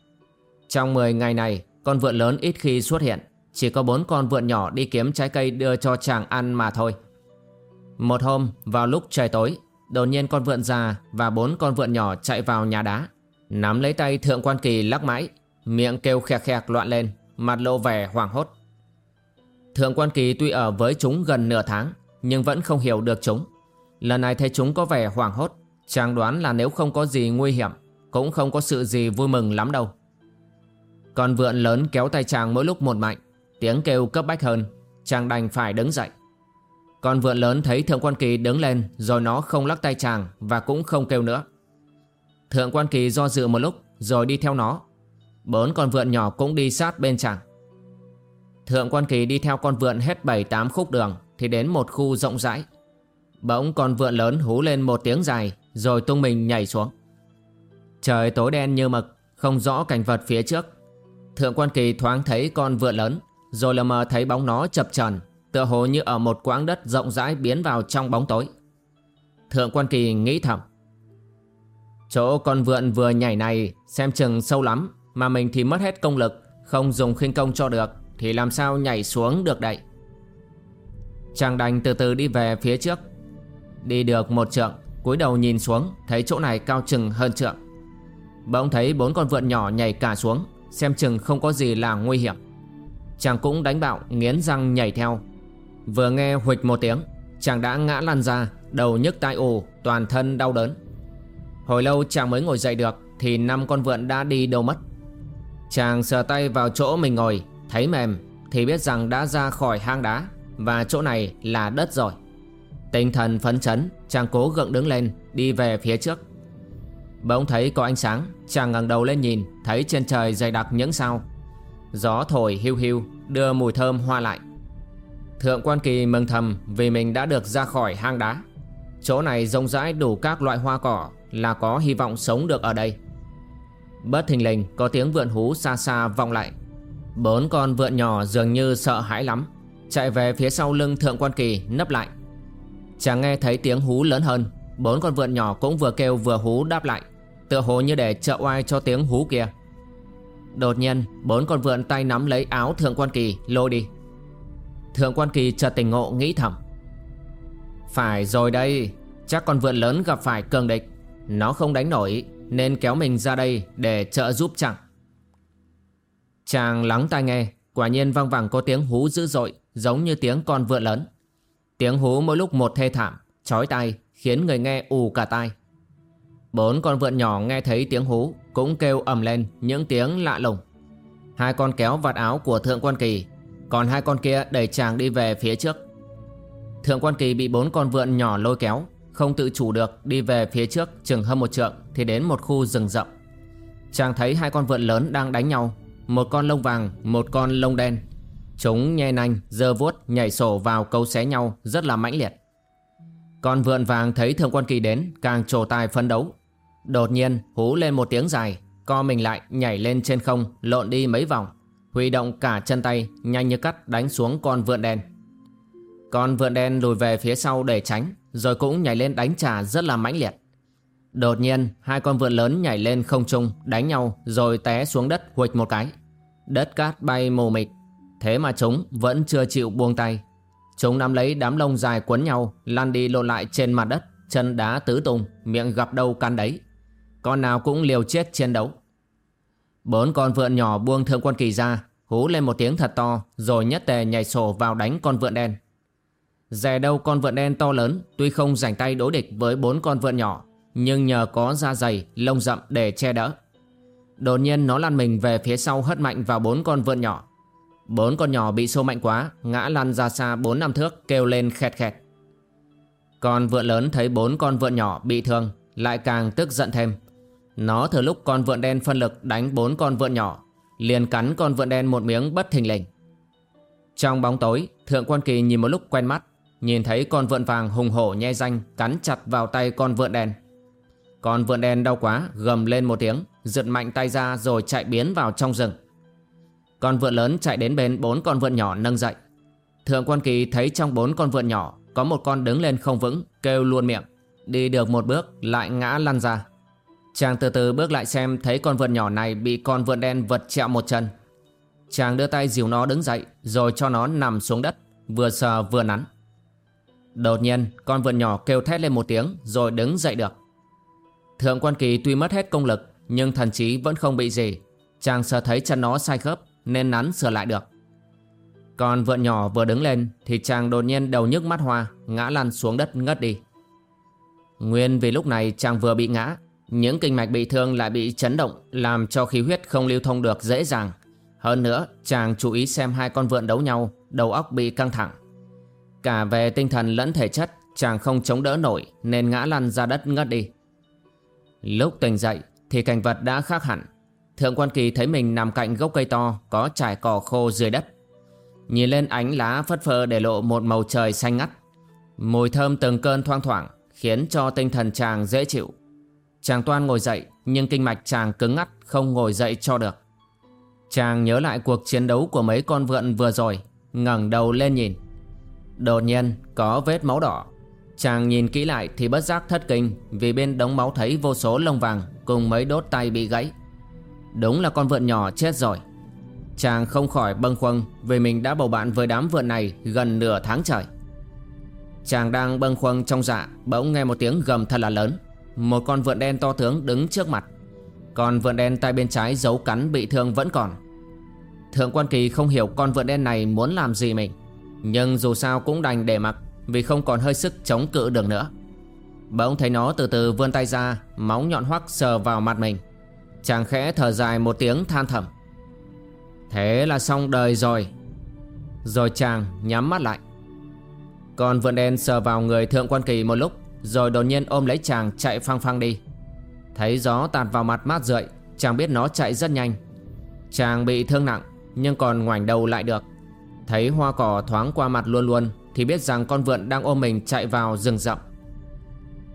Trong 10 ngày này, Con vượn lớn ít khi xuất hiện chỉ có bốn con vượn nhỏ đi kiếm trái cây đưa cho chàng ăn mà thôi Một hôm vào lúc trời tối Đột nhiên con vượn già và bốn con vượn nhỏ chạy vào nhà đá Nắm lấy tay thượng quan kỳ lắc mãi Miệng kêu khẹt khẹt loạn lên Mặt lộ vẻ hoảng hốt Thượng quan kỳ tuy ở với chúng gần nửa tháng nhưng vẫn không hiểu được chúng. Lần này thấy chúng có vẻ hoảng hốt, chàng đoán là nếu không có gì nguy hiểm, cũng không có sự gì vui mừng lắm đâu. Con vượn lớn kéo tay chàng mỗi lúc một mạnh, tiếng kêu cấp bách hơn, chàng đành phải đứng dậy. Con vượn lớn thấy Thượng Quan Kỳ đứng lên rồi nó không lắc tay chàng và cũng không kêu nữa. Thượng Quan Kỳ do dự một lúc rồi đi theo nó. Bốn con vượn nhỏ cũng đi sát bên chàng. Thượng Quan Kỳ đi theo con vượn hết 7-8 khúc đường thì đến một khu rộng rãi. Bỗng con vượn lớn hú lên một tiếng dài rồi tung mình nhảy xuống. Trời tối đen như mực, không rõ cảnh vật phía trước. Thượng Quan Kỳ thoáng thấy con vượn lớn rồi lờ mờ thấy bóng nó chập trần tựa hồ như ở một quãng đất rộng rãi biến vào trong bóng tối. Thượng Quan Kỳ nghĩ thầm. Chỗ con vượn vừa nhảy này xem chừng sâu lắm mà mình thì mất hết công lực, không dùng khinh công cho được thì làm sao nhảy xuống được đây. Chàng đành từ từ đi về phía trước. Đi được một trượng, cúi đầu nhìn xuống thấy chỗ này cao chừng hơn trượng. Bỗng thấy bốn con vượn nhỏ nhảy cả xuống, xem chừng không có gì là nguy hiểm. Chàng cũng đánh bạo, nghiến răng nhảy theo. Vừa nghe huịch một tiếng, Chàng đã ngã lăn ra, Đầu nhức tai ù, Toàn thân đau đớn. Hồi lâu chàng mới ngồi dậy được, Thì năm con vượn đã đi đâu mất. Chàng sờ tay vào chỗ mình ngồi, Thấy mềm, Thì biết rằng đã ra khỏi hang đá, Và chỗ này là đất rồi. Tinh thần phấn chấn, Chàng cố gượng đứng lên, Đi về phía trước. Bỗng thấy có ánh sáng, Chàng ngẩng đầu lên nhìn, Thấy trên trời dày đặc những sao. Gió thổi hiu hiu, Đưa mùi thơm hoa lại Thượng quan kỳ mừng thầm Vì mình đã được ra khỏi hang đá. Chỗ này rộng rãi đủ các loại hoa cỏ Là có hy vọng sống được ở đây. Bất thình lình, có tiếng vượn hú xa xa vọng lại. Bốn con vượn nhỏ dường như sợ hãi lắm, Chạy về phía sau lưng thượng quan kỳ nấp lại. Chàng nghe thấy tiếng hú lớn hơn, Bốn con vượn nhỏ cũng vừa kêu vừa hú đáp lại, Tựa hồ như để trợ oai cho tiếng hú kia. Đột nhiên, bốn con vượn tay nắm lấy áo thượng quan kỳ lôi đi. Thượng quan kỳ chợt tỉnh ngộ, nghĩ thầm. Phải rồi đây, Chắc con vượn lớn gặp phải cường địch. Nó không đánh nổi, Nên kéo mình ra đây để trợ giúp chẳng Chàng lắng tai nghe, Quả nhiên vang vẳng có tiếng hú dữ dội, Giống như tiếng con vượn lớn. Tiếng hú mỗi lúc một thê thảm, Chói tai, khiến người nghe ù cả tai. Bốn con vượn nhỏ nghe thấy tiếng hú Cũng kêu ầm lên những tiếng lạ lùng. Hai con kéo vạt áo của Thượng Quan Kỳ Còn hai con kia đẩy chàng đi về phía trước. Thượng Quan Kỳ bị bốn con vượn nhỏ lôi kéo Không tự chủ được đi về phía trước chừng hơn một trượng Thì đến một khu rừng rậm. Chàng thấy hai con vượn lớn đang đánh nhau Một con lông vàng, một con lông đen. Chúng nhe nanh, dơ vuốt, nhảy sổ vào câu xé nhau rất là mãnh liệt. Con vượn vàng thấy Thượng Quan Kỳ đến càng trổ tài phấn đấu. Đột nhiên, hú lên một tiếng dài, Co mình lại, nhảy lên trên không, Lộn đi mấy vòng. Huy động cả chân tay, Nhanh như cắt, đánh xuống con vượn đen. Con vượn đen lùi về phía sau để tránh, Rồi cũng nhảy lên đánh trả rất là mãnh liệt. Đột nhiên, Hai con vượn lớn nhảy lên không trung, Đánh nhau, rồi té xuống đất huịch một cái. Đất cát bay mù mịt, Thế mà chúng vẫn chưa chịu buông tay. Chúng nắm lấy đám lông dài quấn nhau, Lăn đi lộn lại trên mặt đất, Chân đá tứ tung Miệng gặp đâu can đấy con nào cũng liều chết chiến đấu. Bốn con vượn nhỏ buông thương quân kỳ ra, Hú lên một tiếng thật to, Rồi nhất tề nhảy sổ vào đánh con vượn đen. Dè đâu con vượn đen to lớn, Tuy không rảnh tay đối địch với bốn con vượn nhỏ, Nhưng nhờ có da dày, Lông rậm để che đỡ. Đột nhiên nó lăn mình về phía sau hất mạnh vào bốn con vượn nhỏ. Bốn con nhỏ bị xô mạnh quá, Ngã lăn ra xa bốn năm thước, Kêu lên khẹt khẹt. Con vượn lớn thấy bốn con vượn nhỏ bị thương, Lại càng tức giận thêm nó thừa lúc con vượn đen phân lực đánh bốn con vượn nhỏ, Liền cắn con vượn đen một miếng bất thình lình. Trong bóng tối, Thượng quan kỳ nhìn một lúc quen mắt, Nhìn thấy con vượn vàng hùng hổ nhe danh Cắn chặt vào tay con vượn đen. Con vượn đen đau quá, Gầm lên một tiếng, Giật mạnh tay ra rồi chạy biến vào trong rừng. Con vượn lớn chạy đến bên bốn con vượn nhỏ nâng dậy. Thượng quan kỳ thấy trong bốn con vượn nhỏ Có một con đứng lên không vững, Kêu luôn miệng, Đi được một bước lại ngã lăn ra. Chàng từ từ bước lại xem thấy con vượn nhỏ này bị con vượn đen vật chẹo một chân. Chàng đưa tay dìu nó đứng dậy rồi cho nó nằm xuống đất, vừa sờ vừa nắn. Đột nhiên con vượn nhỏ kêu thét lên một tiếng rồi đứng dậy được. Thượng quan kỳ tuy mất hết công lực nhưng thần trí vẫn không bị gì. Chàng sờ thấy chân nó sai khớp nên nắn sửa lại được. Còn vượn nhỏ vừa đứng lên thì chàng đột nhiên đầu nhức mắt hoa, ngã lăn xuống đất ngất đi. Nguyên vì lúc này chàng vừa bị ngã, những kinh mạch bị thương lại bị chấn động làm cho khí huyết không lưu thông được dễ dàng. Hơn nữa, chàng chú ý xem hai con vượn đấu nhau, đầu óc bị căng thẳng. Cả về tinh thần lẫn thể chất, chàng không chống đỡ nổi nên ngã lăn ra đất ngất đi. Lúc tỉnh dậy thì cảnh vật đã khác hẳn. Thượng quan kỳ thấy mình nằm cạnh gốc cây to có trải cỏ khô dưới đất. Nhìn lên ánh lá phất phơ để lộ một màu trời xanh ngắt. Mùi thơm từng cơn thoang thoảng khiến cho tinh thần chàng dễ chịu. Chàng toan ngồi dậy nhưng kinh mạch chàng cứng ngắt không ngồi dậy cho được. Chàng nhớ lại cuộc chiến đấu của mấy con vượn vừa rồi, ngẩng đầu lên nhìn. Đột nhiên có vết máu đỏ. Chàng nhìn kỹ lại thì bất giác thất kinh vì bên đống máu thấy vô số lông vàng cùng mấy đốt tay bị gãy. Đúng là con vượn nhỏ chết rồi. Chàng không khỏi bâng khuâng vì mình đã bầu bạn với đám vượn này gần nửa tháng trời. Chàng đang bâng khuâng trong dạ bỗng nghe một tiếng gầm thật là lớn. Một con vượn đen to tướng đứng trước mặt. Còn vượn đen tay bên trái giấu cắn bị thương vẫn còn. Thượng quan kỳ không hiểu con vượn đen này muốn làm gì mình. Nhưng dù sao cũng đành để mặc vì không còn hơi sức chống cự được nữa. Bỗng thấy nó từ từ vươn tay ra, máu nhọn hoắc sờ vào mặt mình. Chàng khẽ thở dài một tiếng than thầm. Thế là xong đời rồi. Rồi chàng nhắm mắt lại. Còn vượn đen sờ vào người thượng quan kỳ một lúc rồi đột nhiên ôm lấy chàng chạy phăng phăng đi. Thấy gió tạt vào mặt mát rượi, Chàng biết nó chạy rất nhanh. Chàng bị thương nặng, Nhưng còn ngoảnh đầu lại được. Thấy hoa cỏ thoáng qua mặt luôn luôn, Thì biết rằng con vượn đang ôm mình chạy vào rừng rậm.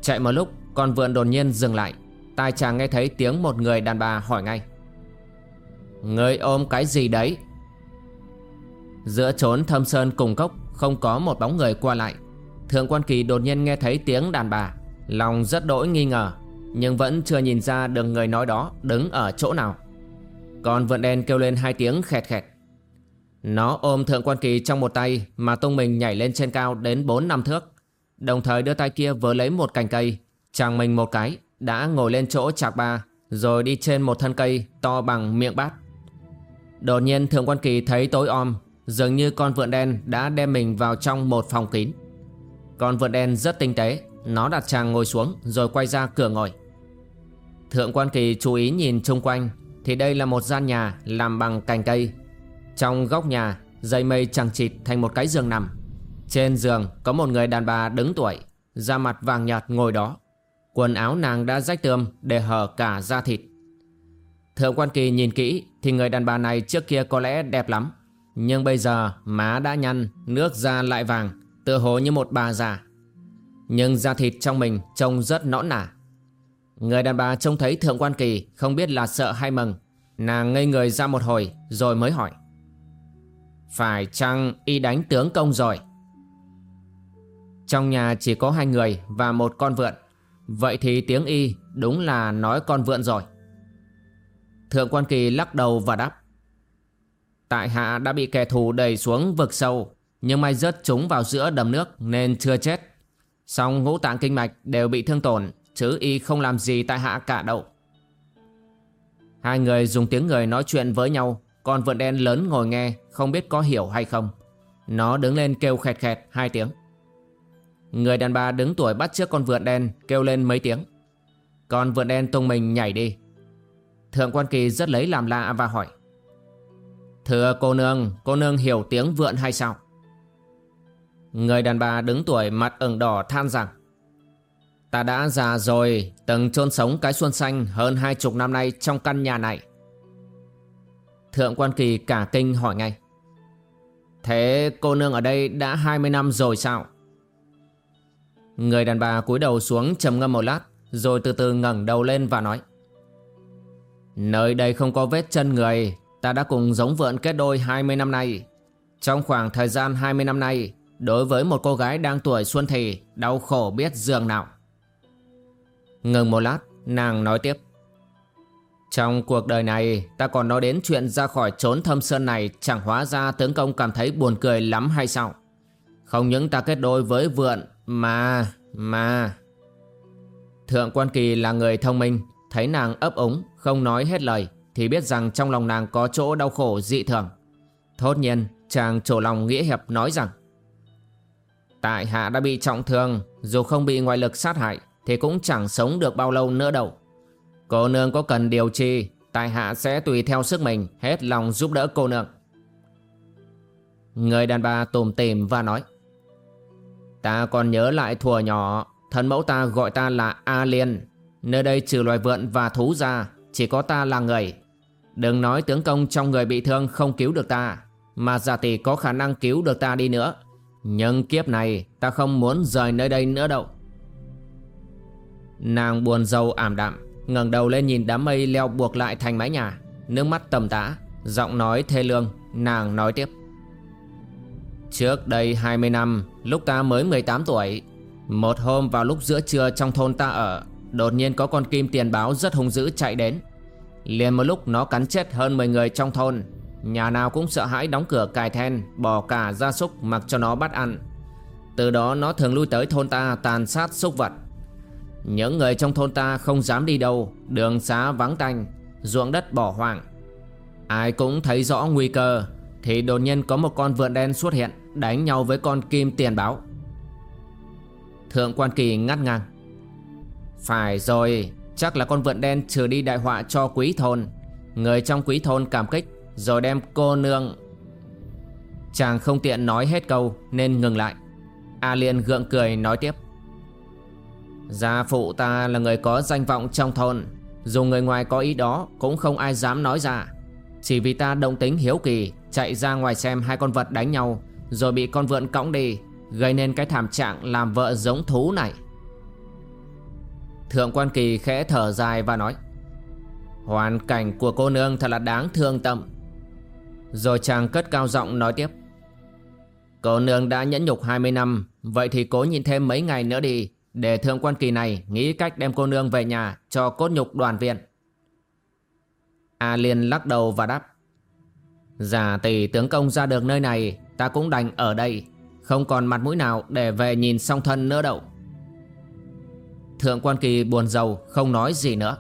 Chạy một lúc, Con vượn đột nhiên dừng lại. Tai chàng nghe thấy tiếng một người đàn bà hỏi ngay. Người ôm cái gì đấy? Giữa trốn thâm sơn cùng cốc, Không có một bóng người qua lại. Thượng quan kỳ đột nhiên nghe thấy tiếng đàn bà. Lòng rất đỗi nghi ngờ, Nhưng vẫn chưa nhìn ra được người nói đó Đứng ở chỗ nào. Còn vượn đen kêu lên hai tiếng khẹt khẹt. Nó ôm thượng quan kỳ trong một tay Mà tung mình nhảy lên trên cao đến 4 năm thước. Đồng thời đưa tay kia vừa lấy một cành cây, Chàng mình một cái Đã ngồi lên chỗ chạc ba, Rồi đi trên một thân cây to bằng miệng bát. Đột nhiên thượng quan kỳ thấy tối om, Dường như con vượn đen đã đem mình vào trong một phòng kín còn vượn đen rất tinh tế. Nó đặt chàng ngồi xuống rồi quay ra cửa ngồi. Thượng quan kỳ chú ý nhìn chung quanh Thì đây là một gian nhà làm bằng cành cây. Trong góc nhà Dây mây chẳng chịt thành một cái giường nằm. Trên giường có một người đàn bà đứng tuổi Da mặt vàng nhạt ngồi đó. Quần áo nàng đã rách tươm để hở cả da thịt. Thượng quan kỳ nhìn kỹ thì người đàn bà này trước kia có lẽ đẹp lắm. Nhưng bây giờ má đã nhăn, nước da lại vàng, tựa hồ như một bà già, Nhưng da thịt trong mình trông rất nõn nả Người đàn bà trông thấy thượng quan kỳ không biết là sợ hay mừng, Nàng ngây người ra một hồi rồi mới hỏi, Phải chăng y đánh tướng công rồi? Trong nhà chỉ có hai người và một con vượn, Vậy thì tiếng y đúng là nói con vượn rồi. Thượng quan kỳ lắc đầu và đáp, Tại hạ đã bị kẻ thù đẩy xuống vực sâu nhưng may rớt chúng vào giữa đầm nước nên chưa chết. Song ngũ tạng kinh mạch đều bị thương tổn Chứ y không làm gì tại hạ cả đâu Hai người dùng tiếng người nói chuyện với nhau Con vượn đen lớn ngồi nghe Không biết có hiểu hay không. Nó đứng lên kêu khẹt khẹt hai tiếng. Người đàn bà đứng tuổi bắt trước con vượn đen Kêu lên mấy tiếng. Con vượn đen tung mình nhảy đi. Thượng quan kỳ rất lấy làm lạ và hỏi. Thưa cô nương, cô nương hiểu tiếng vượn hay sao? Người đàn bà đứng tuổi mặt ửng đỏ than rằng Ta đã già rồi, từng chôn sống cái xuân xanh hơn hai chục năm nay trong căn nhà này. Thượng quan kỳ cả kinh hỏi ngay. Thế cô nương ở đây đã 20 năm rồi sao? Người đàn bà cúi đầu xuống trầm ngâm một lát, rồi từ từ ngẩng đầu lên và nói. Nơi đây không có vết chân người Ta đã cùng giống vượn kết đôi 20 năm nay Trong khoảng thời gian 20 năm nay Đối với một cô gái đang tuổi xuân thì Đau khổ biết giường nào. Ngừng một lát, Nàng nói tiếp. Trong cuộc đời này, Ta còn nói đến chuyện ra khỏi trốn thâm sơn này, Chẳng hóa ra tướng công cảm thấy buồn cười lắm hay sao? Không những ta kết đôi với vượn Mà Mà. Thượng quan kỳ là người thông minh, Thấy nàng ấp úng, không nói hết lời, Thì biết rằng trong lòng nàng có chỗ đau khổ dị thường. Thốt nhiên, Chàng trổ lòng nghĩa hiệp nói rằng Tại hạ đã bị trọng thương. Dù không bị ngoại lực sát hại Thì cũng chẳng sống được bao lâu nữa đâu. Cô nương có cần điều trị, Tại hạ sẽ tùy theo sức mình Hết lòng giúp đỡ cô nương. Người đàn bà tùm tìm và nói Ta còn nhớ lại thuở nhỏ Thân mẫu ta gọi ta là A Liên. Nơi đây trừ loài vượn và thú ra Chỉ có ta là người. Đừng nói tướng công trong người bị thương không cứu được ta Mà giả tỷ có khả năng cứu được ta đi nữa. Nhưng kiếp này ta không muốn rời nơi đây nữa đâu. Nàng buồn rầu ảm đạm, ngẩng đầu lên nhìn đám mây leo buộc lại thành mái nhà. Nước mắt tầm tã, Giọng nói thê lương, Nàng nói tiếp. Trước đây 20 năm, Lúc ta mới 18 tuổi, Một hôm vào lúc giữa trưa trong thôn ta ở, Đột nhiên có con kim tiền báo rất hung dữ chạy đến. Liền một lúc nó cắn chết hơn 10 người trong thôn Nhà nào cũng sợ hãi đóng cửa cài then Bỏ cả gia súc mặc cho nó bắt ăn. Từ đó nó thường lui tới thôn ta tàn sát súc vật. Những người trong thôn ta không dám đi đâu, Đường xá vắng tanh, Ruộng đất bỏ hoang. Ai cũng thấy rõ nguy cơ, Thì đột nhiên có một con vượn đen xuất hiện, Đánh nhau với con kim tiền báo Thượng quan kỳ ngắt ngang. Phải rồi, Chắc là con vượn đen trừ đi đại họa cho quý thôn. Người trong quý thôn cảm kích. Rồi đem cô nương. Chàng không tiện nói hết câu Nên ngừng lại. A Liên gượng cười nói tiếp. Gia phụ ta là người có danh vọng trong thôn. Dù người ngoài có ý đó, Cũng không ai dám nói ra. Chỉ vì ta động tính hiếu kỳ, Chạy ra ngoài xem hai con vật đánh nhau, Rồi bị con vượn cõng đi, Gây nên cái thảm trạng làm vợ giống thú này. Thượng quan kỳ khẽ thở dài và nói, Hoàn cảnh của cô nương thật là đáng thương tâm. Rồi chàng cất cao giọng nói tiếp. Cô nương đã nhẫn nhục 20 năm, Vậy thì cố nhìn thêm mấy ngày nữa đi, Để thượng quan kỳ này nghĩ cách đem cô nương về nhà Cho cốt nhục đoàn viện. A Liên lắc đầu và đáp. Giả tỷ tướng công ra được nơi này, Ta cũng đành ở đây, Không còn mặt mũi nào để về nhìn song thân nữa đâu. Thượng quan kỳ buồn rầu, không nói gì nữa.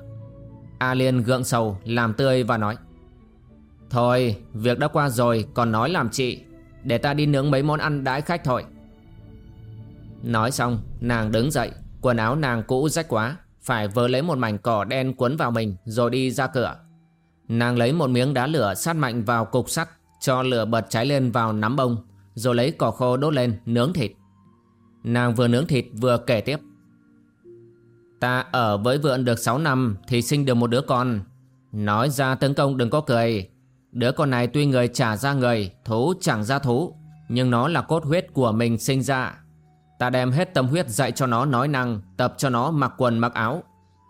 A Liên gượng sầu, làm tươi và nói. Thôi, việc đã qua rồi, còn nói làm chị. Để ta đi nướng mấy món ăn đãi khách thôi. Nói xong, nàng đứng dậy, Quần áo nàng cũ rách quá, Phải vớ lấy một mảnh cỏ đen cuốn vào mình, Rồi đi ra cửa. Nàng lấy một miếng đá lửa sát mạnh vào cục sắt, Cho lửa bật cháy lên vào nắm bông, Rồi lấy cỏ khô đốt lên nướng thịt. Nàng vừa nướng thịt vừa kể tiếp. Ta ở với vượn được 6 năm thì sinh được một đứa con. Nói ra tấn công đừng có cười. Đứa con này tuy người trả ra người, thú chẳng ra thú. Nhưng nó là cốt huyết của mình sinh ra. Ta đem hết tâm huyết dạy cho nó nói năng, tập cho nó mặc quần mặc áo.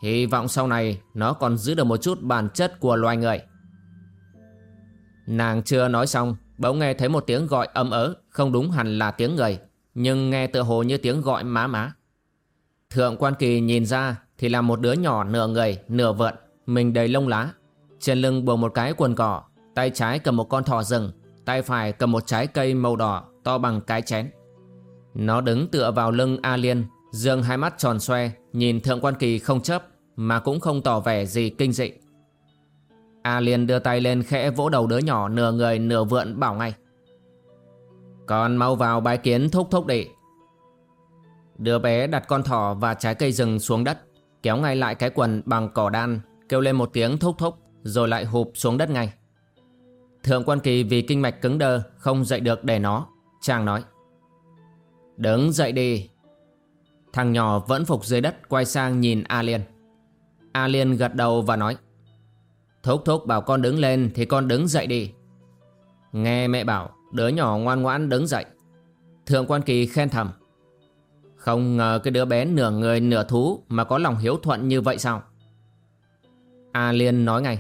Hy vọng sau này nó còn giữ được một chút bản chất của loài người. Nàng chưa nói xong, bỗng nghe thấy một tiếng gọi ấm ớ, không đúng hẳn là tiếng người, nhưng nghe tựa hồ như tiếng gọi má má. Thượng quan kỳ nhìn ra thì là một đứa nhỏ nửa người, nửa vợn, mình đầy lông lá. Trên lưng buộc một cái quần cỏ, tay trái cầm một con thỏ rừng, tay phải cầm một trái cây màu đỏ to bằng cái chén. Nó đứng tựa vào lưng A Liên, dương hai mắt tròn xoe, nhìn thượng quan kỳ không chấp, mà cũng không tỏ vẻ gì kinh dị. A Liên đưa tay lên khẽ vỗ đầu đứa nhỏ nửa người nửa vượn bảo ngay. Con mau vào bái kiến thúc thúc đi. Đứa bé đặt con thỏ và trái cây rừng xuống đất Kéo ngay lại cái quần bằng cỏ đan Kêu lên một tiếng thúc thúc Rồi lại hụp xuống đất ngay Thượng quan kỳ vì kinh mạch cứng đơ, Không dậy được để nó, Chàng nói Đứng dậy đi Thằng nhỏ vẫn phục dưới đất, Quay sang nhìn A Liên A Liên gật đầu và nói, Thúc thúc bảo con đứng lên Thì con đứng dậy đi Nghe mẹ bảo, Đứa nhỏ ngoan ngoãn đứng dậy Thượng quan kỳ khen thầm, không ngờ cái đứa bé nửa người nửa thú mà có lòng hiếu thuận như vậy sao? A Liên nói ngay.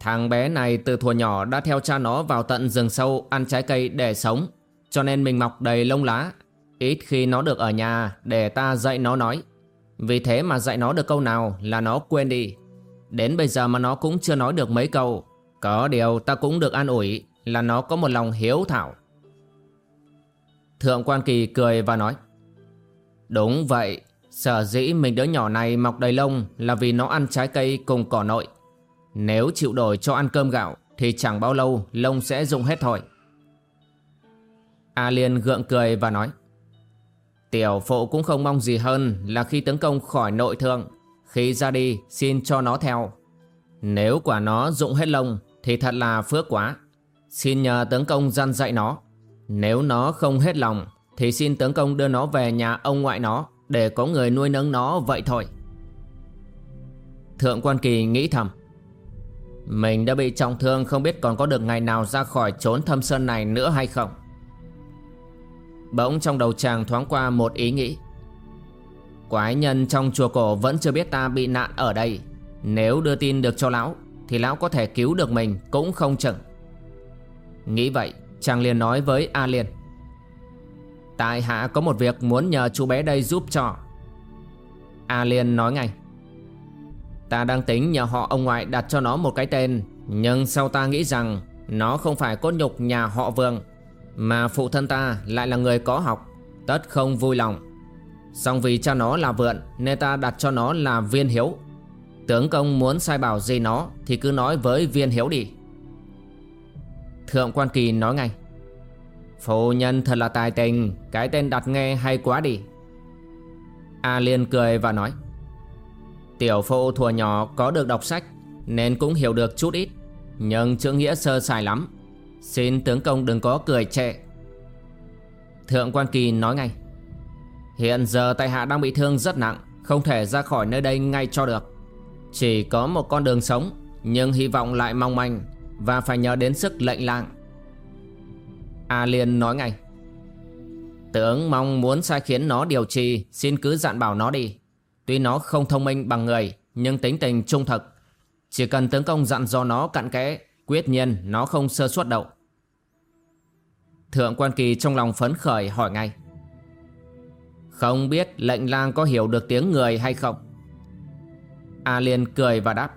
Thằng bé này từ thuở nhỏ đã theo cha nó vào tận rừng sâu ăn trái cây để sống. Cho nên mình mọc đầy lông lá. Ít khi nó được ở nhà để ta dạy nó nói. Vì thế mà dạy nó được câu nào là nó quên đi. Đến bây giờ mà nó cũng chưa nói được mấy câu. Có điều ta cũng được an ủi là nó có một lòng hiếu thảo. Thượng quan kỳ cười và nói. Đúng vậy, sở dĩ mình đứa nhỏ này mọc đầy lông là vì nó ăn trái cây cùng cỏ nội. Nếu chịu đổi cho ăn cơm gạo, thì chẳng bao lâu lông sẽ rụng hết thôi. A Liên gượng cười và nói, Tiểu phụ cũng không mong gì hơn là khi tấn công khỏi nội thương Khi ra đi xin cho nó theo. Nếu quả nó dụng hết lông, thì thật là phước quá. Xin nhờ tướng công gian dạy nó. Nếu nó không hết lòng, Thì xin tướng công đưa nó về nhà ông ngoại nó Để có người nuôi nấng nó vậy thôi. Thượng quan kỳ nghĩ thầm mình đã bị trọng thương, Không biết còn có được ngày nào ra khỏi trốn thâm sơn này nữa hay không? Bỗng trong đầu chàng thoáng qua một ý nghĩ. Quái nhân trong chùa cổ vẫn chưa biết ta bị nạn ở đây. Nếu đưa tin được cho lão, Thì lão có thể cứu được mình cũng không chừng. Nghĩ vậy, chàng liền nói với A Liên. Tại hạ có một việc muốn nhờ chú bé đây giúp cho. A Liên nói ngay. Ta đang tính nhờ họ ông ngoại đặt cho nó một cái tên, Nhưng sau ta nghĩ rằng Nó không phải cốt nhục nhà họ Vương, Mà phụ thân ta lại là người có học, Tất không vui lòng. Song vì cha nó là vượn Nên ta đặt cho nó là viên hiếu. Tướng công muốn sai bảo gì nó Thì cứ nói với viên hiếu đi. Thượng quan kỳ nói ngay. Phụ nhân thật là tài tình, Cái tên đặt nghe hay quá đi. A Liên cười và nói. Tiểu phụ thuở nhỏ có được đọc sách Nên cũng hiểu được chút ít, Nhưng chữ nghĩa sơ sài lắm. Xin tướng công đừng có cười trệ. Thượng quan kỳ nói ngay, Hiện giờ tại hạ đang bị thương rất nặng, Không thể ra khỏi nơi đây ngay cho được. Chỉ có một con đường sống, Nhưng hy vọng lại mong manh Và phải nhờ đến sức lệnh lạng. A Liên nói ngay, Tướng mong muốn sai khiến nó điều trì, Xin cứ dặn bảo nó đi. Tuy nó không thông minh bằng người, Nhưng tính tình trung thực. Chỉ cần tướng công dặn do nó cặn kẽ, Quyết nhiên nó không sơ suất đâu. Thượng quan kỳ trong lòng phấn khởi hỏi ngay. Không biết lệnh lang có hiểu được tiếng người hay không? A Liên cười và đáp.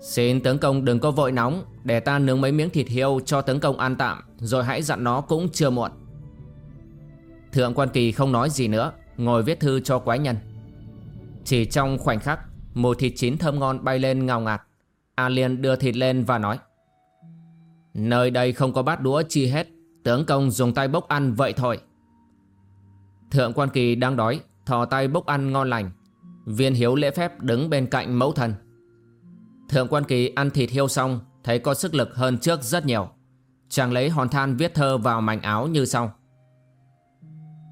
Xin tướng công đừng có vội nóng, Để ta nướng mấy miếng thịt hiêu cho tướng công ăn tạm, Rồi hãy dặn nó cũng chưa muộn. Thượng quan kỳ không nói gì nữa, Ngồi viết thư cho quái nhân. Chỉ trong khoảnh khắc Mùi thịt chín thơm ngon bay lên ngào ngạt. A Liên đưa thịt lên và nói, Nơi đây không có bát đũa chi hết, Tướng công dùng tay bốc ăn vậy thôi. Thượng quan kỳ đang đói, Thò tay bốc ăn ngon lành. Viên hiếu lễ phép đứng bên cạnh mẫu thân Thượng quan kỳ ăn thịt hiêu xong, Thấy có sức lực hơn trước rất nhiều. Chàng lấy hòn than viết thơ vào mảnh áo như sau.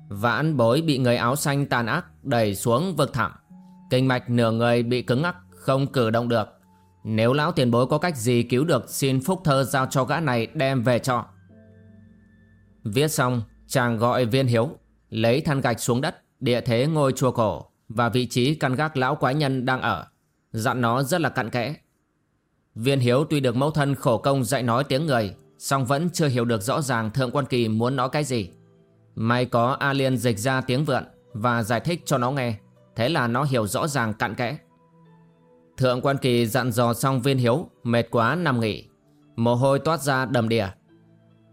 Vãn bối bị người áo xanh tàn ác Đẩy xuống vực thẳm. Kinh mạch nửa người bị cứng ngắc, Không cử động được. Nếu lão tiền bối có cách gì cứu được, Xin phúc thơ giao cho gã này đem về cho. Viết xong, chàng gọi viên hiếu, Lấy than gạch xuống đất, Địa thế ngôi chùa cổ Và vị trí căn gác lão quái nhân đang ở. Dặn nó rất là cặn kẽ. Viên Hiếu tuy được mẫu thân khổ công dạy nói tiếng người, song vẫn chưa hiểu được rõ ràng Thượng Quan Kỳ muốn nói cái gì. May có A Liên dịch ra tiếng vượn Và giải thích cho nó nghe. Thế là nó hiểu rõ ràng cặn kẽ. Thượng Quan Kỳ dặn dò xong Viên Hiếu, Mệt quá nằm nghỉ. Mồ hôi toát ra đầm đìa.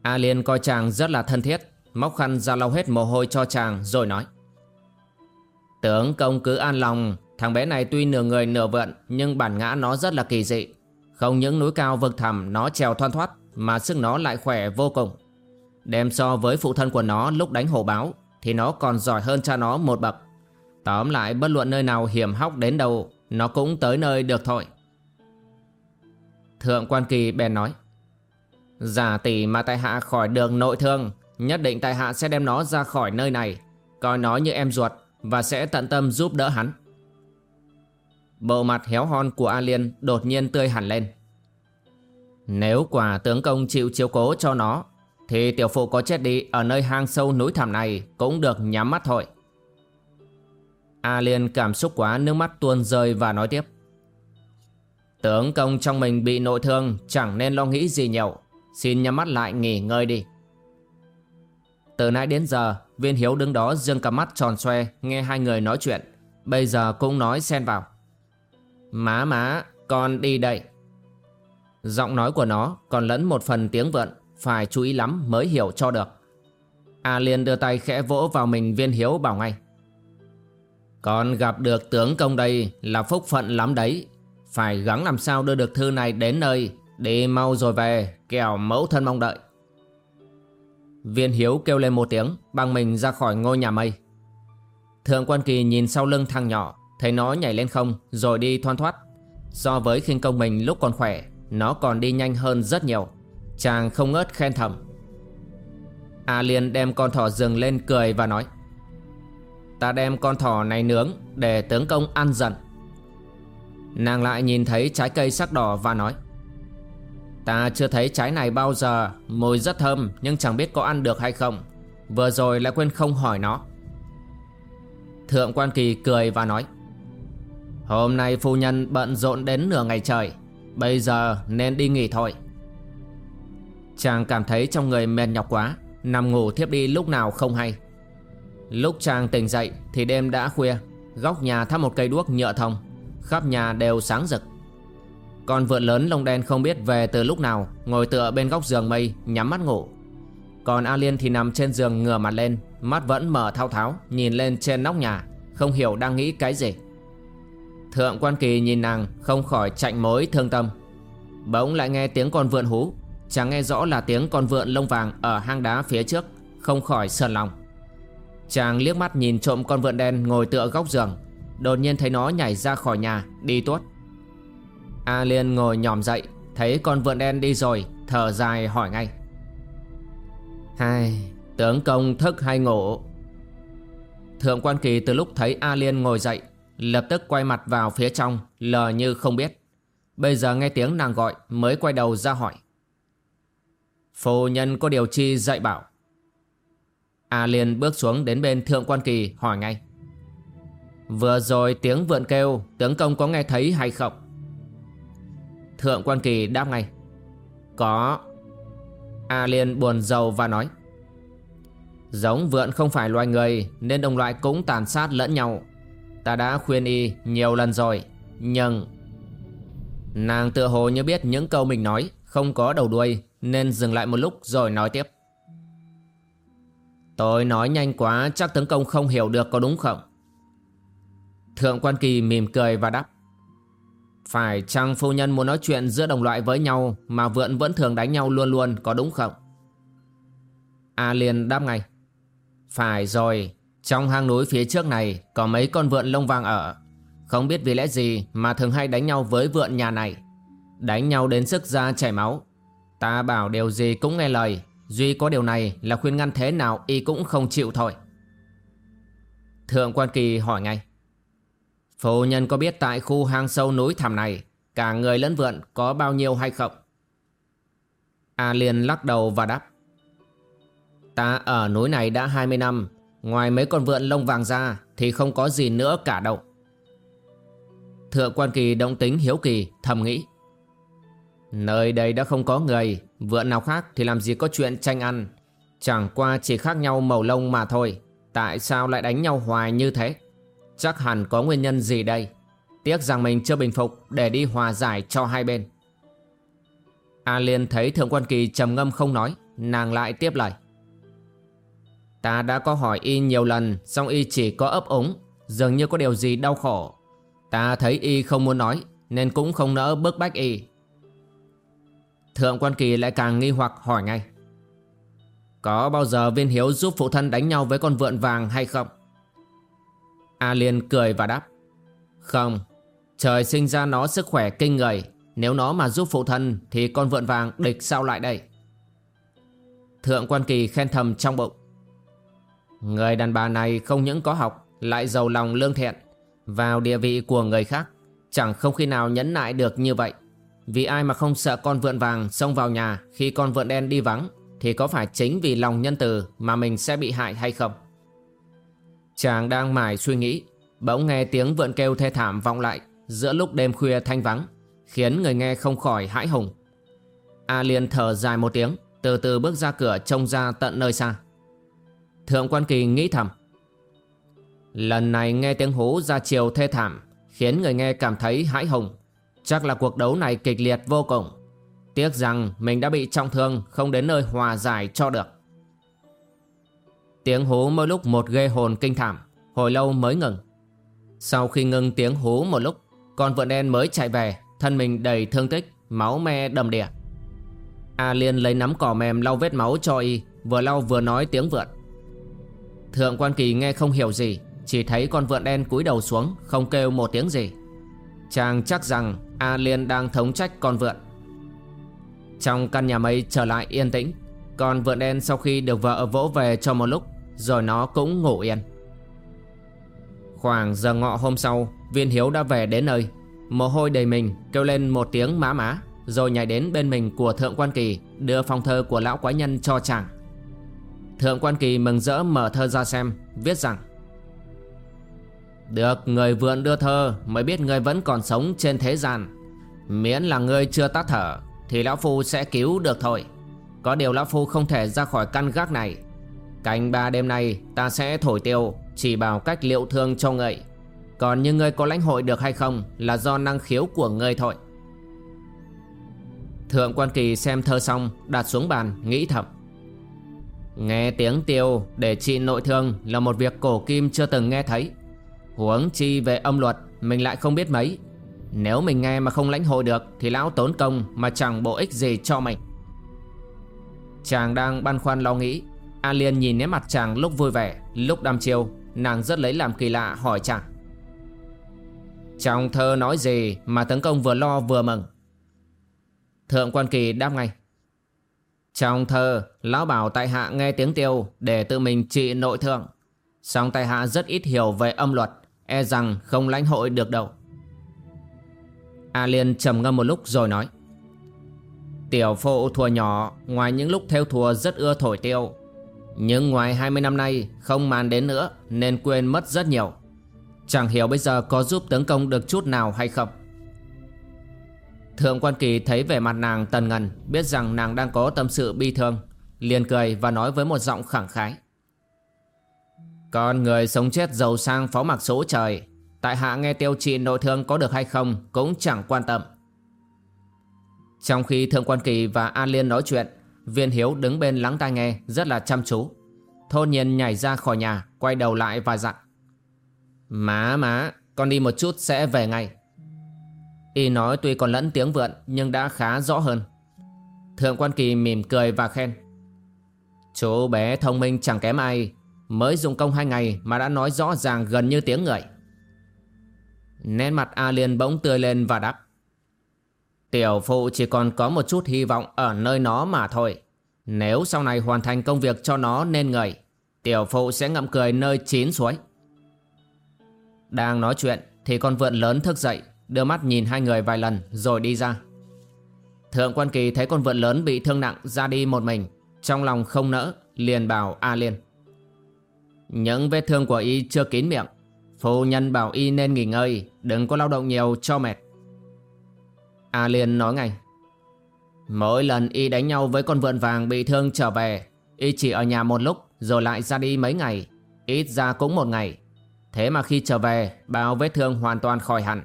A Liên coi chàng rất là thân thiết, Móc khăn ra lau hết mồ hôi cho chàng rồi nói. Tướng công cứ an lòng, Thằng bé này tuy nửa người nửa vượn, Nhưng bản ngã nó rất là kỳ dị. Không những núi cao vực thẳm, nó trèo thoăn thoát, Mà sức nó lại khỏe vô cùng. Đem so với phụ thân của nó lúc đánh hổ báo, Thì nó còn giỏi hơn cha nó một bậc. Tóm lại, bất luận nơi nào hiểm hóc đến đâu, Nó cũng tới nơi được thôi. Thượng quan kỳ bèn nói, Giả tỷ mà tại hạ khỏi đường nội thương, Nhất định tại hạ sẽ đem nó ra khỏi nơi này, Coi nó như em ruột Và sẽ tận tâm giúp đỡ hắn. Bộ mặt héo hon của A Liên đột nhiên tươi hẳn lên. Nếu quả tướng công chịu chiếu cố cho nó, Thì tiểu phụ có chết đi ở nơi hang sâu núi thẳm này Cũng được nhắm mắt thôi. A Liên cảm xúc quá nước mắt tuôn rơi và nói tiếp Tướng công trong mình bị nội thương Chẳng nên lo nghĩ gì nhiều Xin nhắm mắt lại nghỉ ngơi đi Từ nãy đến giờ Viên Hiếu đứng đó dương cả mắt tròn xoe Nghe hai người nói chuyện Bây giờ cũng nói xen vào Má má, con đi đây. Giọng nói của nó còn lẫn một phần tiếng vượn, phải chú ý lắm mới hiểu cho được. A Liên đưa tay khẽ vỗ vào mình viên hiếu bảo ngay còn gặp được tướng công đây là phúc phận lắm đấy. Phải gắng làm sao đưa được thư này đến nơi, đi mau rồi về, kẻo mẫu thân mong đợi. Viên Hiếu kêu lên một tiếng Băng mình ra khỏi ngôi nhà mây Thượng quan kỳ nhìn sau lưng thằng nhỏ Thấy nó nhảy lên không Rồi đi thoăn thoát So với khinh công mình lúc còn khỏe Nó còn đi nhanh hơn rất nhiều Chàng không ngớt khen thầm A Liên đem con thỏ rừng lên cười và nói Ta đem con thỏ này nướng Để tướng công ăn dần. Nàng lại nhìn thấy trái cây sắc đỏ và nói, Ta chưa thấy trái này bao giờ, Mùi rất thơm, nhưng chẳng biết có ăn được hay không. Vừa rồi lại quên không hỏi nó. Thượng quan kỳ cười và nói, Hôm nay phu nhân bận rộn đến nửa ngày trời, Bây giờ nên đi nghỉ thôi. Chàng cảm thấy trong người mệt nhọc quá, Nằm ngủ thiếp đi lúc nào không hay. Lúc chàng tỉnh dậy thì đêm đã khuya, Góc nhà thắp một cây đuốc nhựa thông, Khắp nhà đều sáng rực. Con vượn lớn lông đen không biết về từ lúc nào, Ngồi tựa bên góc giường mây, Nhắm mắt ngủ. Còn A Liên thì nằm trên giường ngửa mặt lên, Mắt vẫn mở thao tháo, Nhìn lên trên nóc nhà, Không hiểu đang nghĩ cái gì. Thượng quan kỳ nhìn nàng, Không khỏi chạnh mối thương tâm. Bỗng lại nghe tiếng con vượn hú Chàng nghe rõ là tiếng con vượn lông vàng Ở hang đá phía trước, Không khỏi sờn lòng. Chàng liếc mắt nhìn trộm con vượn đen ngồi tựa góc giường. Đột nhiên thấy nó nhảy ra khỏi nhà, Đi tuốt. A Liên ngồi nhòm dậy, Thấy con vượn đen đi rồi, Thở dài hỏi ngay. Hai, Tướng công thức hay ngủ Thượng quan kỳ từ lúc thấy A Liên ngồi dậy, Lập tức quay mặt vào phía trong, Lờ như không biết. Bây giờ nghe tiếng nàng gọi, Mới quay đầu ra hỏi. Phu nhân có điều chi dạy bảo? A Liên bước xuống đến bên Thượng Quan Kỳ, hỏi ngay. Vừa rồi tiếng vượn kêu, Tướng công có nghe thấy hay không? Thượng Quan Kỳ đáp ngay. Có. A Liên buồn rầu và nói. Giống vượn không phải loài người, Nên đồng loại cũng tàn sát lẫn nhau. Ta đã khuyên y nhiều lần rồi, Nhưng Nàng tựa hồ như biết những câu mình nói Không có đầu đuôi, Nên dừng lại một lúc rồi nói tiếp. Tôi nói nhanh quá, chắc tướng công không hiểu được có đúng không? Thượng quan kỳ mỉm cười và đáp. Phải chăng phu nhân muốn nói chuyện giữa đồng loại với nhau Mà vượn vẫn thường đánh nhau luôn luôn có đúng không? A liền đáp ngay. Phải rồi, Trong hang núi phía trước này Có mấy con vượn lông vàng ở. Không biết vì lẽ gì mà thường hay đánh nhau với vượn nhà này. Đánh nhau đến sức ra chảy máu. Ta bảo điều gì cũng nghe lời. Duy có điều này là khuyên ngăn thế nào y cũng không chịu thôi. Thượng quan kỳ hỏi ngay. Phu nhân có biết tại khu hang sâu núi thẳm này, Cả người lẫn vượn có bao nhiêu hay không? A Liên lắc đầu và đáp. Ta ở núi này đã 20 năm, Ngoài mấy con vượn lông vàng ra Thì không có gì nữa cả đâu. Thượng quan kỳ động tính hiếu kỳ, thầm nghĩ. Nơi đây đã không có người Vượn nào khác thì làm gì có chuyện tranh ăn. Chẳng qua chỉ khác nhau màu lông mà thôi, Tại sao lại đánh nhau hoài như thế? Chắc hẳn có nguyên nhân gì đây? Tiếc rằng mình chưa bình phục Để đi hòa giải cho hai bên. A Liên thấy Thượng Quan Kỳ trầm ngâm không nói, Nàng lại tiếp lời. Ta đã có hỏi y nhiều lần, song y chỉ có ấp ống Dường như có điều gì đau khổ. Ta thấy y không muốn nói, Nên cũng không nỡ bức bách y. Thượng quan kỳ lại càng nghi hoặc hỏi ngay. Có bao giờ viên hiếu giúp phụ thân đánh nhau với con vượn vàng hay không? A Liên cười và đáp. Không, Trời sinh ra nó sức khỏe kinh người. Nếu nó mà giúp phụ thân Thì con vượn vàng địch sao lại đây? Thượng quan kỳ khen thầm trong bụng. Người đàn bà này không những có học, Lại giàu lòng lương thiện. Vào địa vị của người khác, Chẳng không khi nào nhẫn nại được như vậy vì ai mà không sợ con vượn vàng xông vào nhà khi con vượn đen đi vắng, Thì có phải chính vì lòng nhân từ mà mình sẽ bị hại hay không? Chàng đang mải suy nghĩ, Bỗng nghe tiếng vượn kêu thê thảm vọng lại Giữa lúc đêm khuya thanh vắng, Khiến người nghe không khỏi hãi hùng A Liên thở dài một tiếng, Từ từ bước ra cửa trông ra tận nơi xa Thượng quan kỳ nghĩ thầm, Lần này nghe tiếng hú ra chiều thê thảm Khiến người nghe cảm thấy hãi hùng Chắc là cuộc đấu này kịch liệt vô cùng. Tiếc rằng mình đã bị trọng thương, Không đến nơi hòa giải cho được. Tiếng hú mỗi lúc một ghê hồn kinh thảm, Hồi lâu mới ngừng. Sau khi ngừng tiếng hú một lúc, Con vượn đen mới chạy về, Thân mình đầy thương tích, Máu me đầm đìa. A Liên lấy nắm cỏ mềm lau vết máu cho y, Vừa lau vừa nói tiếng vượn. Thượng quan kỳ nghe không hiểu gì, Chỉ thấy con vượn đen cúi đầu xuống, Không kêu một tiếng gì. Chàng chắc rằng A Liên đang thống trách con vượn. Trong căn nhà mây trở lại yên tĩnh, Con vượn đen sau khi được vợ vỗ về cho một lúc, Rồi nó cũng ngủ yên. Khoảng giờ ngọ hôm sau, Viên Hiếu đã về đến nơi. Mồ hôi đầy mình kêu lên một tiếng má má Rồi nhảy đến bên mình của Thượng Quan Kỳ, Đưa phong thơ của lão quái nhân cho chàng. Thượng Quan Kỳ mừng rỡ mở thơ ra xem, Viết rằng được, người vượn đưa thơ, Mới biết người vẫn còn sống trên thế gian. Miễn là người chưa tắt thở, Thì Lão Phu sẽ cứu được thôi. Có điều Lão Phu không thể ra khỏi căn gác này. Canh ba đêm nay, ta sẽ thổi tiêu, Chỉ bảo cách liệu thương cho người Còn như ngươi có lãnh hội được hay không, Là do năng khiếu của ngươi thôi. Thượng quan kỳ xem thơ xong, Đặt xuống bàn, nghĩ thầm. Nghe tiếng tiêu để trị nội thương Là một việc cổ kim chưa từng nghe thấy. Huống chi về âm luật, Mình lại không biết mấy. Nếu mình nghe mà không lãnh hội được, Thì lão tốn công mà chẳng bổ ích gì cho mình. Chàng đang băn khoăn lo nghĩ. A Liên nhìn nét mặt chàng lúc vui vẻ, Lúc đăm chiêu. Nàng rất lấy làm kỳ lạ hỏi chàng. Trong thơ nói gì Mà tấn công vừa lo vừa mừng? Thượng quan kỳ đáp ngay. Trong thơ, Lão bảo tại hạ nghe tiếng tiêu Để tự mình trị nội thượng. Song tại hạ rất ít hiểu về âm luật E rằng không lãnh hội được đâu. A Liên trầm ngâm một lúc rồi nói, Tiểu phụ thùa nhỏ, Ngoài những lúc theo thùa rất ưa thổi tiêu, Nhưng ngoài 20 năm nay Không màn đến nữa Nên quên mất rất nhiều. Chẳng hiểu bây giờ có giúp tấn công được chút nào hay không. Thượng quan kỳ thấy vẻ mặt nàng tần ngần, Biết rằng nàng đang có tâm sự bi thương, Liền cười và nói với một giọng khẳng khái con người sống chết giàu sang phó mặc số trời Tại hạ nghe tiêu trì nội thương có được hay không Cũng chẳng quan tâm Trong khi Thượng quan kỳ và An Liên nói chuyện Viên Hiếu đứng bên lắng tai nghe Rất là chăm chú Thôn nhiên nhảy ra khỏi nhà Quay đầu lại và dặn Má má Con đi một chút sẽ về ngay Y nói tuy còn lẫn tiếng vượn nhưng đã khá rõ hơn. Thượng quan kỳ mỉm cười và khen. Chú bé thông minh chẳng kém ai, mới dùng công hai ngày mà đã nói rõ ràng gần như tiếng người. Nét mặt A Liên bỗng tươi lên và đáp. Tiểu phụ chỉ còn có một chút hy vọng ở nơi nó mà thôi. Nếu sau này hoàn thành công việc cho nó nên người, tiểu phụ sẽ ngậm cười nơi chín suối. Đang nói chuyện thì con vượn lớn thức dậy Đưa mắt nhìn hai người vài lần rồi đi ra Thượng quan kỳ thấy con vượn lớn bị thương nặng ra đi một mình Trong lòng không nỡ liền bảo A Liên những vết thương của y chưa kín miệng. Phu nhân bảo y nên nghỉ ngơi, Đừng có lao động nhiều cho mệt. A Liên nói ngay. Mỗi lần y đánh nhau với con vượn vàng bị thương trở về, Y chỉ ở nhà một lúc rồi lại ra đi mấy ngày, Ít ra cũng một ngày. Thế mà khi trở về, bao vết thương hoàn toàn khỏi hẳn.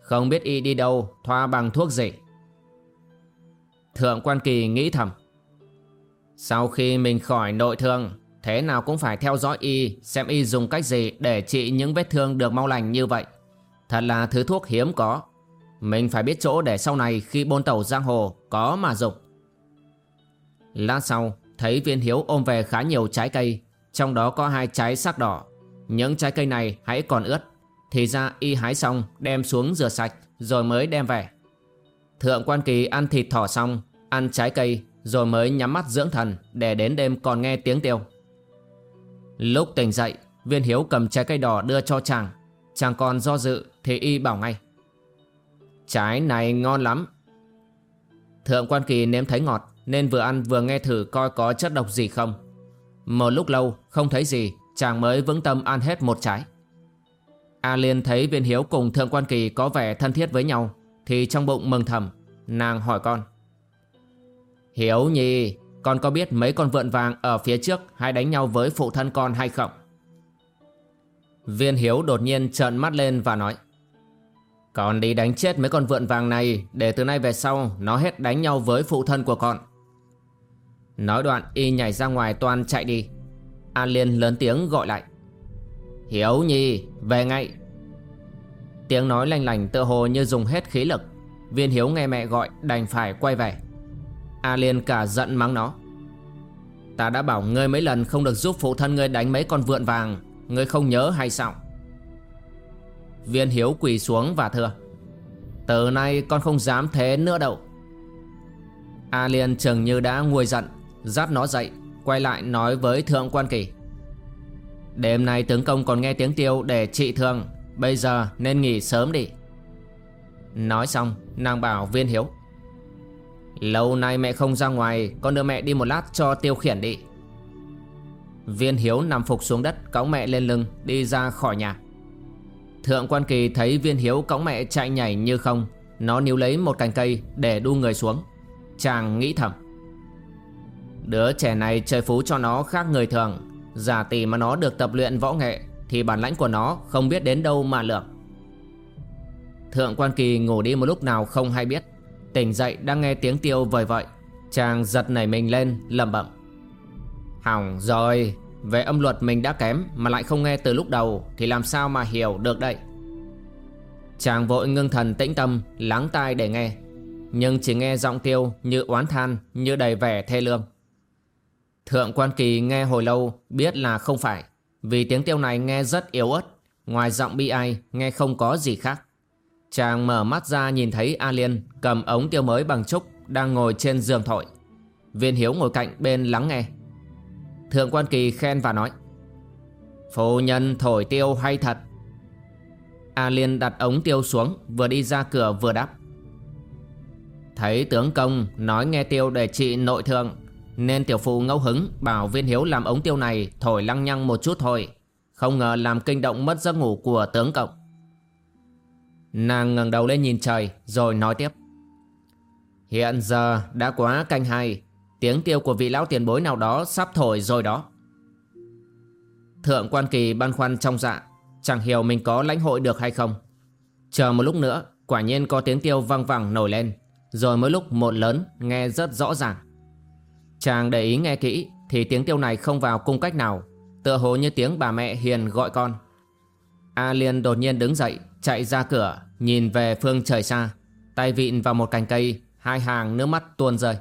Không biết y đi đâu, Thoa bằng thuốc gì. Thượng quan kỳ nghĩ thầm. Sau khi mình khỏi nội thương Thế nào cũng phải theo dõi y, Xem y dùng cách gì để trị những vết thương được mau lành như vậy. Thật là thứ thuốc hiếm có. Mình phải biết chỗ để sau này Khi bôn tàu giang hồ có mà dùng Lát sau, Thấy viên hiếu ôm về khá nhiều trái cây, Trong đó có hai trái sắc đỏ. Những trái cây này hãy còn ướt. Thì ra y hái xong, đem xuống rửa sạch, rồi mới đem về. Thượng quan kỳ ăn thịt thỏ xong, Ăn trái cây, rồi mới nhắm mắt dưỡng thần Để đến đêm còn nghe tiếng tiêu. Lúc tỉnh dậy, Viên hiếu cầm trái cây đỏ đưa cho chàng. Chàng còn do dự thì y bảo ngay. Trái này ngon lắm. Thượng quan kỳ nếm thấy ngọt, Nên vừa ăn vừa nghe thử coi có chất độc gì không. Một lúc lâu, không thấy gì, Chàng mới vững tâm ăn hết một trái A Liên thấy viên hiếu cùng Thượng Quan Kỳ có vẻ thân thiết với nhau, Thì trong bụng mừng thầm, Nàng hỏi con. Hiếu nhi con có biết mấy con vượn vàng ở phía trước Hay đánh nhau với phụ thân con hay không? Viên hiếu đột nhiên trợn mắt lên và nói, Con đi đánh chết mấy con vượn vàng này, Để từ nay về sau Nó hết đánh nhau với phụ thân của con. Nói đoạn, y nhảy ra ngoài toàn chạy đi. An Liên lớn tiếng gọi lại, Hiếu Nhi, về ngay. Tiếng nói lanh lành tựa hồ như dùng hết khí lực. Viên Hiếu nghe mẹ gọi, đành phải quay về. A Liên cả giận mắng nó. Ta đã bảo ngươi mấy lần không được giúp phụ thân ngươi đánh mấy con vượn vàng. Ngươi không nhớ hay sao? Viên hiếu quỳ xuống và thưa, Từ nay con không dám thế nữa đâu. A Liên chừng như đã nguôi giận, Dắt nó dậy, Quay lại nói với thượng quan kỳ, Đêm nay tướng công còn nghe tiếng tiêu để trị thương, Bây giờ nên nghỉ sớm đi. Nói xong, nàng bảo viên hiếu Lâu nay mẹ không ra ngoài, Con đưa mẹ đi một lát cho tiêu khiển đi. Viên hiếu nằm phục xuống đất, Cõng mẹ lên lưng, đi ra khỏi nhà. Thượng quan kỳ thấy viên hiếu cõng mẹ chạy nhảy như không, Nó níu lấy một cành cây để đu người xuống. Chàng nghĩ thầm, Đứa trẻ này trời phú cho nó khác người thường. Giả tỷ mà nó được tập luyện võ nghệ, Thì bản lãnh của nó không biết đến đâu mà lượng Thượng quan kỳ ngủ đi một lúc nào không hay biết. Tỉnh dậy đang nghe tiếng tiêu vời vợi. Chàng giật nảy mình lên, lẩm bẩm. Hỏng rồi, Về âm luật mình đã kém Mà lại không nghe từ lúc đầu, Thì làm sao mà hiểu được đây? Chàng vội ngưng thần tĩnh tâm, Lắng tai để nghe. Nhưng chỉ nghe giọng tiêu như oán than, Như đầy vẻ thê lương. Thượng quan kỳ nghe hồi lâu, Biết là không phải. Vì tiếng tiêu này nghe rất yếu ớt, Ngoài giọng bi ai, nghe không có gì khác. Chàng mở mắt ra nhìn thấy A Liên cầm ống tiêu mới bằng trúc đang ngồi trên giường thổi. Viên Hiếu ngồi cạnh bên lắng nghe. Thượng quan kỳ khen và nói, Phu nhân thổi tiêu hay thật. A Liên đặt ống tiêu xuống, vừa đi ra cửa vừa đáp. Thấy tướng công nói nghe tiêu để trị nội thương nên tiểu phụ ngẫu hứng bảo viên hiếu làm ống tiêu này thổi lăng nhăng một chút thôi. Không ngờ làm kinh động mất giấc ngủ của tướng cộng. Nàng ngẩng đầu lên nhìn trời, rồi nói tiếp. Hiện giờ đã quá canh hai, Tiếng tiêu của vị lão tiền bối nào đó sắp thổi rồi đó. Thượng quan kỳ băn khoăn trong dạ Chẳng hiểu mình có lãnh hội được hay không. Chờ một lúc nữa, Quả nhiên có tiếng tiêu văng vẳng nổi lên, Rồi mới lúc một lớn, nghe rất rõ ràng. Chàng để ý nghe kỹ, Thì tiếng tiêu này không vào cung cách nào, Tựa hồ như tiếng bà mẹ hiền gọi con. A Liên đột nhiên đứng dậy, Chạy ra cửa. Nhìn về phương trời xa, Tay vịn vào một cành cây, Hai hàng nước mắt tuôn rơi.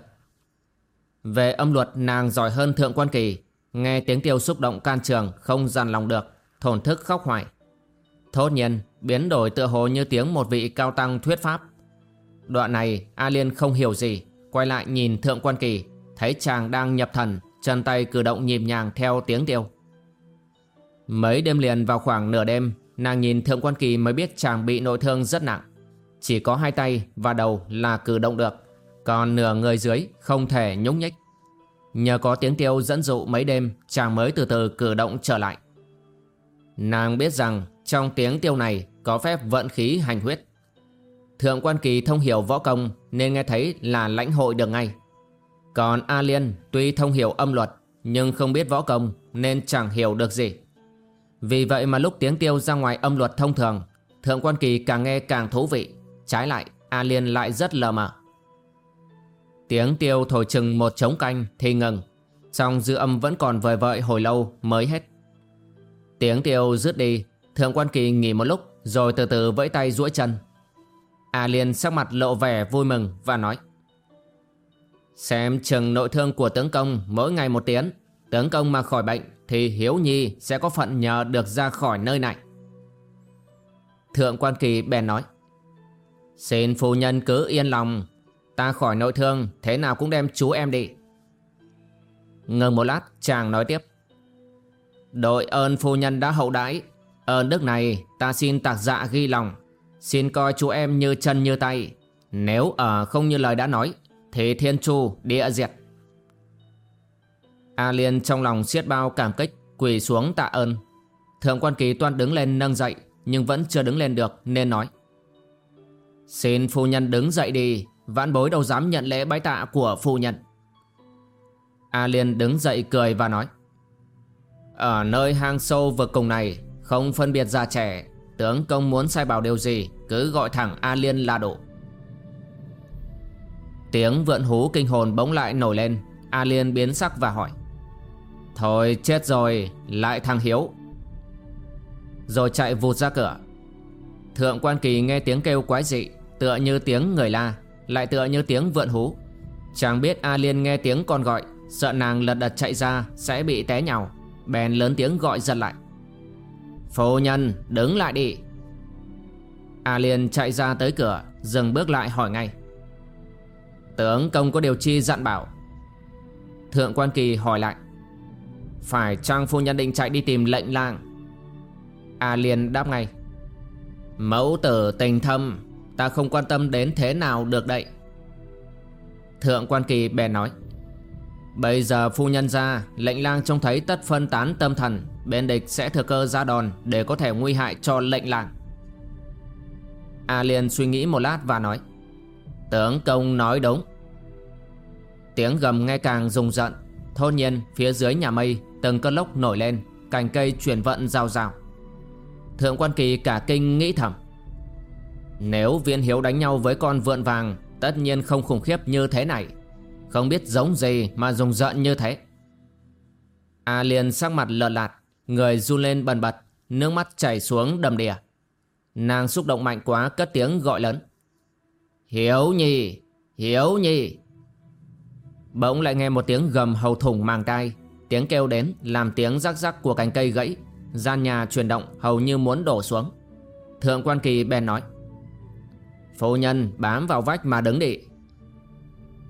Về âm luật, nàng giỏi hơn thượng quan kỳ, Nghe tiếng tiêu xúc động can trường Không dằn lòng được, Thổn thức khóc hoài. Thốt nhiên, biến đổi tựa hồ như tiếng một vị cao tăng thuyết pháp. Đoạn này, A Liên không hiểu gì, Quay lại nhìn thượng quan kỳ, Thấy chàng đang nhập thần, Chân tay cử động nhịp nhàng theo tiếng tiêu. Mấy đêm liền vào khoảng nửa đêm Nàng nhìn Thượng Quan Kỳ mới biết chàng bị nội thương rất nặng. Chỉ có hai tay và đầu là cử động được, Còn nửa người dưới không thể nhúc nhích. Nhờ có tiếng tiêu dẫn dụ mấy đêm, Chàng mới từ từ cử động trở lại. Nàng biết rằng trong tiếng tiêu này có phép vận khí hành huyết. Thượng quan kỳ thông hiểu võ công nên nghe thấy là lãnh hội được ngay. Còn A Liên tuy thông hiểu âm luật, nhưng không biết võ công nên chẳng hiểu được gì vì vậy mà lúc tiếng tiêu ra ngoài âm luật thông thường, Thượng quan kỳ càng nghe càng thú vị. Trái lại, A Liên lại rất lờ mờ. Tiếng tiêu thổi chừng một trống canh thì ngừng. Xong dư âm vẫn còn vời vợi hồi lâu mới hết. Tiếng tiêu dứt đi, Thượng quan kỳ nghỉ một lúc, Rồi từ từ vẫy tay duỗi chân. A Liên sắc mặt lộ vẻ vui mừng và nói, Xem chừng nội thương của tướng công mỗi ngày một tiếng Tướng công mà khỏi bệnh thì Hiếu Nhi sẽ có phận nhờ được ra khỏi nơi này. Thượng quan kỳ bèn nói, Xin phu nhân cứ yên lòng, Ta khỏi nội thương Thế nào cũng đem chú em đi. Ngừng một lát, chàng nói tiếp, Đội ơn phu nhân đã hậu đãi Ơn đức này ta xin tạc dạ ghi lòng, Xin coi chú em như chân như tay. Nếu ở không như lời đã nói Thì thiên chu địa diệt. A Liên trong lòng siết bao cảm kích, Quỳ xuống tạ ơn. Thượng quan kỳ toan đứng lên nâng dậy, Nhưng vẫn chưa đứng lên được, nên nói. Xin phu nhân đứng dậy đi, Vãn bối đâu dám nhận lễ bái tạ của phu nhân. A Liên đứng dậy cười và nói. Ở nơi hang sâu vực cùng này, Không phân biệt già trẻ, Tướng công muốn sai bảo điều gì, Cứ gọi thẳng A Liên là đủ. Tiếng vượn hú kinh hồn bỗng lại nổi lên, A Liên biến sắc và hỏi. Thôi chết rồi, Lại thằng Hiếu. Rồi chạy vụt ra cửa. Thượng quan kỳ nghe tiếng kêu quái dị, Tựa như tiếng người la, Lại tựa như tiếng vượn hú. Chàng biết A Liên nghe tiếng con gọi, Sợ nàng lật đật chạy ra Sẽ bị té nhào, Bèn lớn tiếng gọi giật lại. Phu nhân, đứng lại đi. A Liên chạy ra tới cửa, Dừng bước lại hỏi ngay. Tướng công có điều chi dặn bảo? Thượng quan kỳ hỏi lại. Phải chăng phu nhân định chạy đi tìm lệnh lang A Liên đáp ngay. Mẫu tử tình thâm, Ta không quan tâm đến thế nào được đậy Thượng quan kỳ bèn nói. Bây giờ phu nhân ra, Lệnh lang trông thấy tất phân tán tâm thần, Bên địch sẽ thừa cơ ra đòn Để có thể nguy hại cho lệnh lang A Liên suy nghĩ một lát và nói. Tướng công nói đúng. Tiếng gầm nghe càng rùng rợn. Thôn nhiên, phía dưới nhà mây, Từng cơn lốc nổi lên, Cành cây chuyển vận rào rào. Thượng quan kỳ cả kinh nghĩ thầm, Nếu viên hiếu đánh nhau với con vượn vàng, Tất nhiên không khủng khiếp như thế này. Không biết giống gì mà rùng rợn như thế. A liền sắc mặt lợn lạt, Người run lên bần bật, Nước mắt chảy xuống đầm đìa. Nàng xúc động mạnh quá, cất tiếng gọi lớn, Hiếu nhi Hiếu nhi. Bỗng lại nghe một tiếng gầm hầu thủng màng tai. Tiếng kêu đến, làm tiếng rắc rắc của cành cây gãy. Gian nhà chuyển động, hầu như muốn đổ xuống. Thượng quan kỳ bèn nói, Phu nhân, bám vào vách mà đứng đi.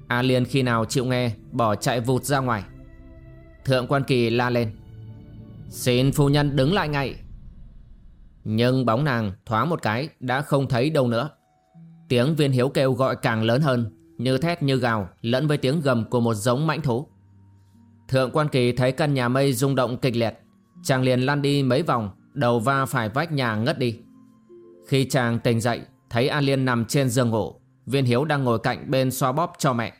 A Liên khi nào chịu nghe, Bỏ chạy vụt ra ngoài. Thượng quan kỳ la lên, Xin phu nhân đứng lại ngay. Nhưng bóng nàng thoáng một cái Đã không thấy đâu nữa. Tiếng viên hiếu kêu gọi càng lớn hơn. Như thét như gào, Lẫn với tiếng gầm của một giống mãnh thú. Thượng quan kỳ thấy căn nhà mây rung động kịch liệt, Chàng liền lăn đi mấy vòng, Đầu va phải vách nhà ngất đi. Khi chàng tỉnh dậy, Thấy An Liên nằm trên giường ngủ, Viên Hiếu đang ngồi cạnh bên xoa bóp cho mẹ.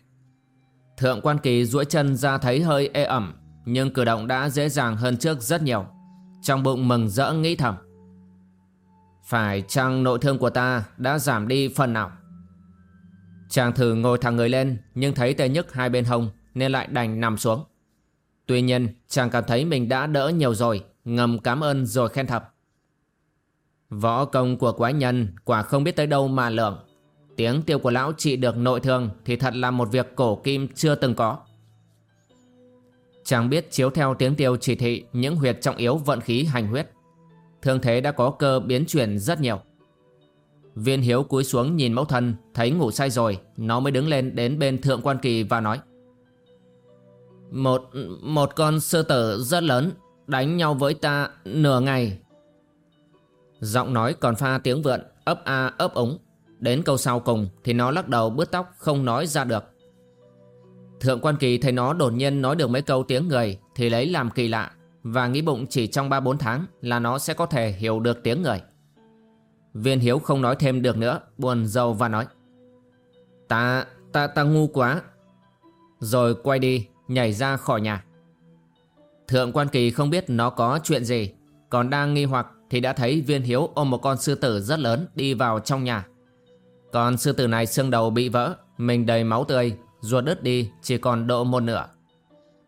Thượng quan kỳ duỗi chân ra thấy hơi ê ẩm, Nhưng cử động đã dễ dàng hơn trước rất nhiều. Trong bụng mừng rỡ nghĩ thầm, Phải chăng nội thương của ta đã giảm đi phần nào? Chàng thử ngồi thẳng người lên, Nhưng thấy tê nhức hai bên hông, Nên lại đành nằm xuống. Tuy nhiên, chàng cảm thấy mình đã đỡ nhiều rồi, Ngầm cảm ơn rồi khen thập. Võ công của quái nhân Quả không biết tới đâu mà lượng. Tiếng tiêu của lão trị được nội thương Thì thật là một việc cổ kim chưa từng có. Chàng biết chiếu theo tiếng tiêu chỉ thị Những huyệt trọng yếu vận khí hành huyết. Thương thế đã có cơ biến chuyển rất nhiều. Viên hiếu cúi xuống nhìn mẫu thân Thấy ngủ say rồi Nó mới đứng lên đến bên thượng quan kỳ và nói. Một, một con sư tử rất lớn Đánh nhau với ta nửa ngày. Giọng nói còn pha tiếng vượn ấp a ấp ống Đến câu sau cùng thì nó lắc đầu bứt tóc không nói ra được. Thượng quan kỳ thấy nó đột nhiên nói được mấy câu tiếng người Thì lấy làm kỳ lạ Và nghĩ bụng chỉ trong 3-4 tháng là nó sẽ có thể hiểu được tiếng người. Viên hiếu không nói thêm được nữa Buồn rầu và nói Ta, ta, ta ngu quá Rồi quay đi nhảy ra khỏi nhà. Thượng quan kỳ không biết nó có chuyện gì, còn đang nghi hoặc thì đã thấy viên hiếu ôm một con sư tử rất lớn đi vào trong nhà. Con sư tử này xương đầu bị vỡ, mình đầy máu tươi, ruột đứt đi chỉ còn độ một nửa.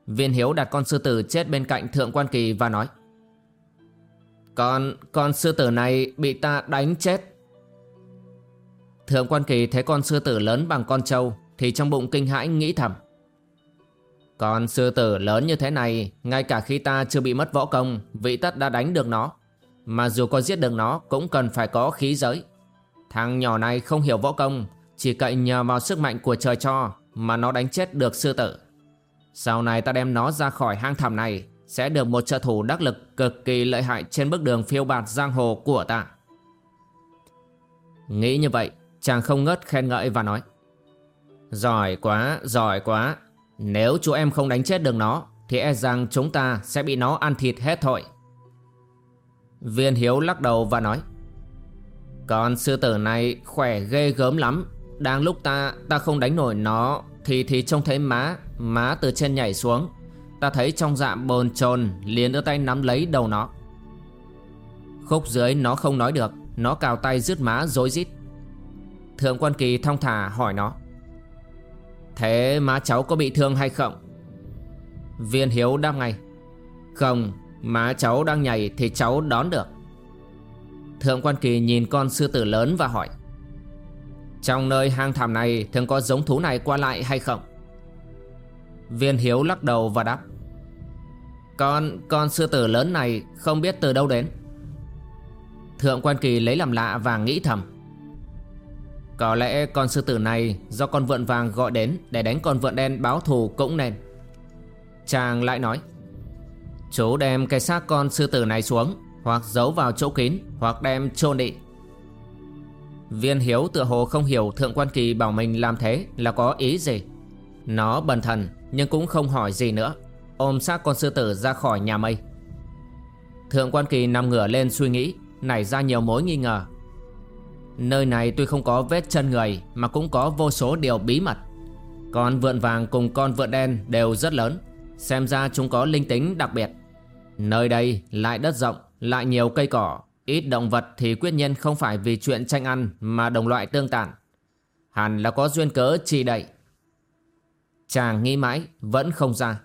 Viên hiếu đặt con sư tử chết bên cạnh thượng quan kỳ và nói con, con sư tử này bị ta đánh chết. Thượng quan kỳ thấy con sư tử lớn bằng con trâu thì trong bụng kinh hãi nghĩ thầm. con sư tử lớn như thế này Ngay cả khi ta chưa bị mất võ công Vị tất đã đánh được nó Mà dù có giết được nó Cũng cần phải có khí giới Thằng nhỏ này không hiểu võ công Chỉ cậy nhờ vào sức mạnh của trời cho Mà nó đánh chết được sư tử Sau này ta đem nó ra khỏi hang thầm này sẽ được một trợ thủ đắc lực Cực kỳ lợi hại trên bước đường phiêu bạt giang hồ của ta. Nghĩ như vậy Chàng không ngớt khen ngợi và nói Giỏi quá, giỏi quá. Nếu chú em không đánh chết được nó Thì e rằng chúng ta sẽ bị nó ăn thịt hết thôi. Viên Hiếu lắc đầu và nói Con sư tử này khỏe ghê gớm lắm. Đang lúc ta ta không đánh nổi nó Thì thì trông thấy má Má từ trên nhảy xuống. Ta thấy trong dạ bồn chồn, liền đưa tay nắm lấy đầu nó. Khúc dưới nó không nói được, Nó cào tay rứt má rối rít. Thượng quan kỳ thong thả hỏi nó. Thế má cháu có bị thương hay không? Viên Hiếu đáp ngay. Không, Má cháu đang nhảy thì cháu đón được. Thượng quan kỳ nhìn con sư tử lớn và hỏi. Trong nơi hang thảm này Thường có giống thú này qua lại hay không? Viên Hiếu lắc đầu và đáp. Con, con sư tử lớn này không biết từ đâu đến. Thượng quan kỳ lấy làm lạ và nghĩ thầm. Có lẽ con sư tử này do con vượn vàng gọi đến để đánh con vượn đen báo thù cũng nên. Chàng lại nói Chú đem cái xác con sư tử này xuống Hoặc giấu vào chỗ kín Hoặc đem chôn đi. Viên hiếu tựa hồ không hiểu Thượng quan kỳ bảo mình làm thế là có ý gì. Nó bần thần Nhưng cũng không hỏi gì nữa. Ôm xác con sư tử ra khỏi nhà mây. Thượng quan kỳ nằm ngửa lên suy nghĩ, Nảy ra nhiều mối nghi ngờ. Nơi này tuy không có vết chân người Mà cũng có vô số điều bí mật. Con vượn vàng cùng con vượn đen đều rất lớn, Xem ra chúng có linh tính đặc biệt. Nơi đây lại đất rộng, Lại nhiều cây cỏ, Ít động vật thì quyết nhiên không phải vì chuyện tranh ăn Mà đồng loại tương tàn. Hẳn là có duyên cớ trì đậy. Chàng nghĩ mãi, Vẫn không ra.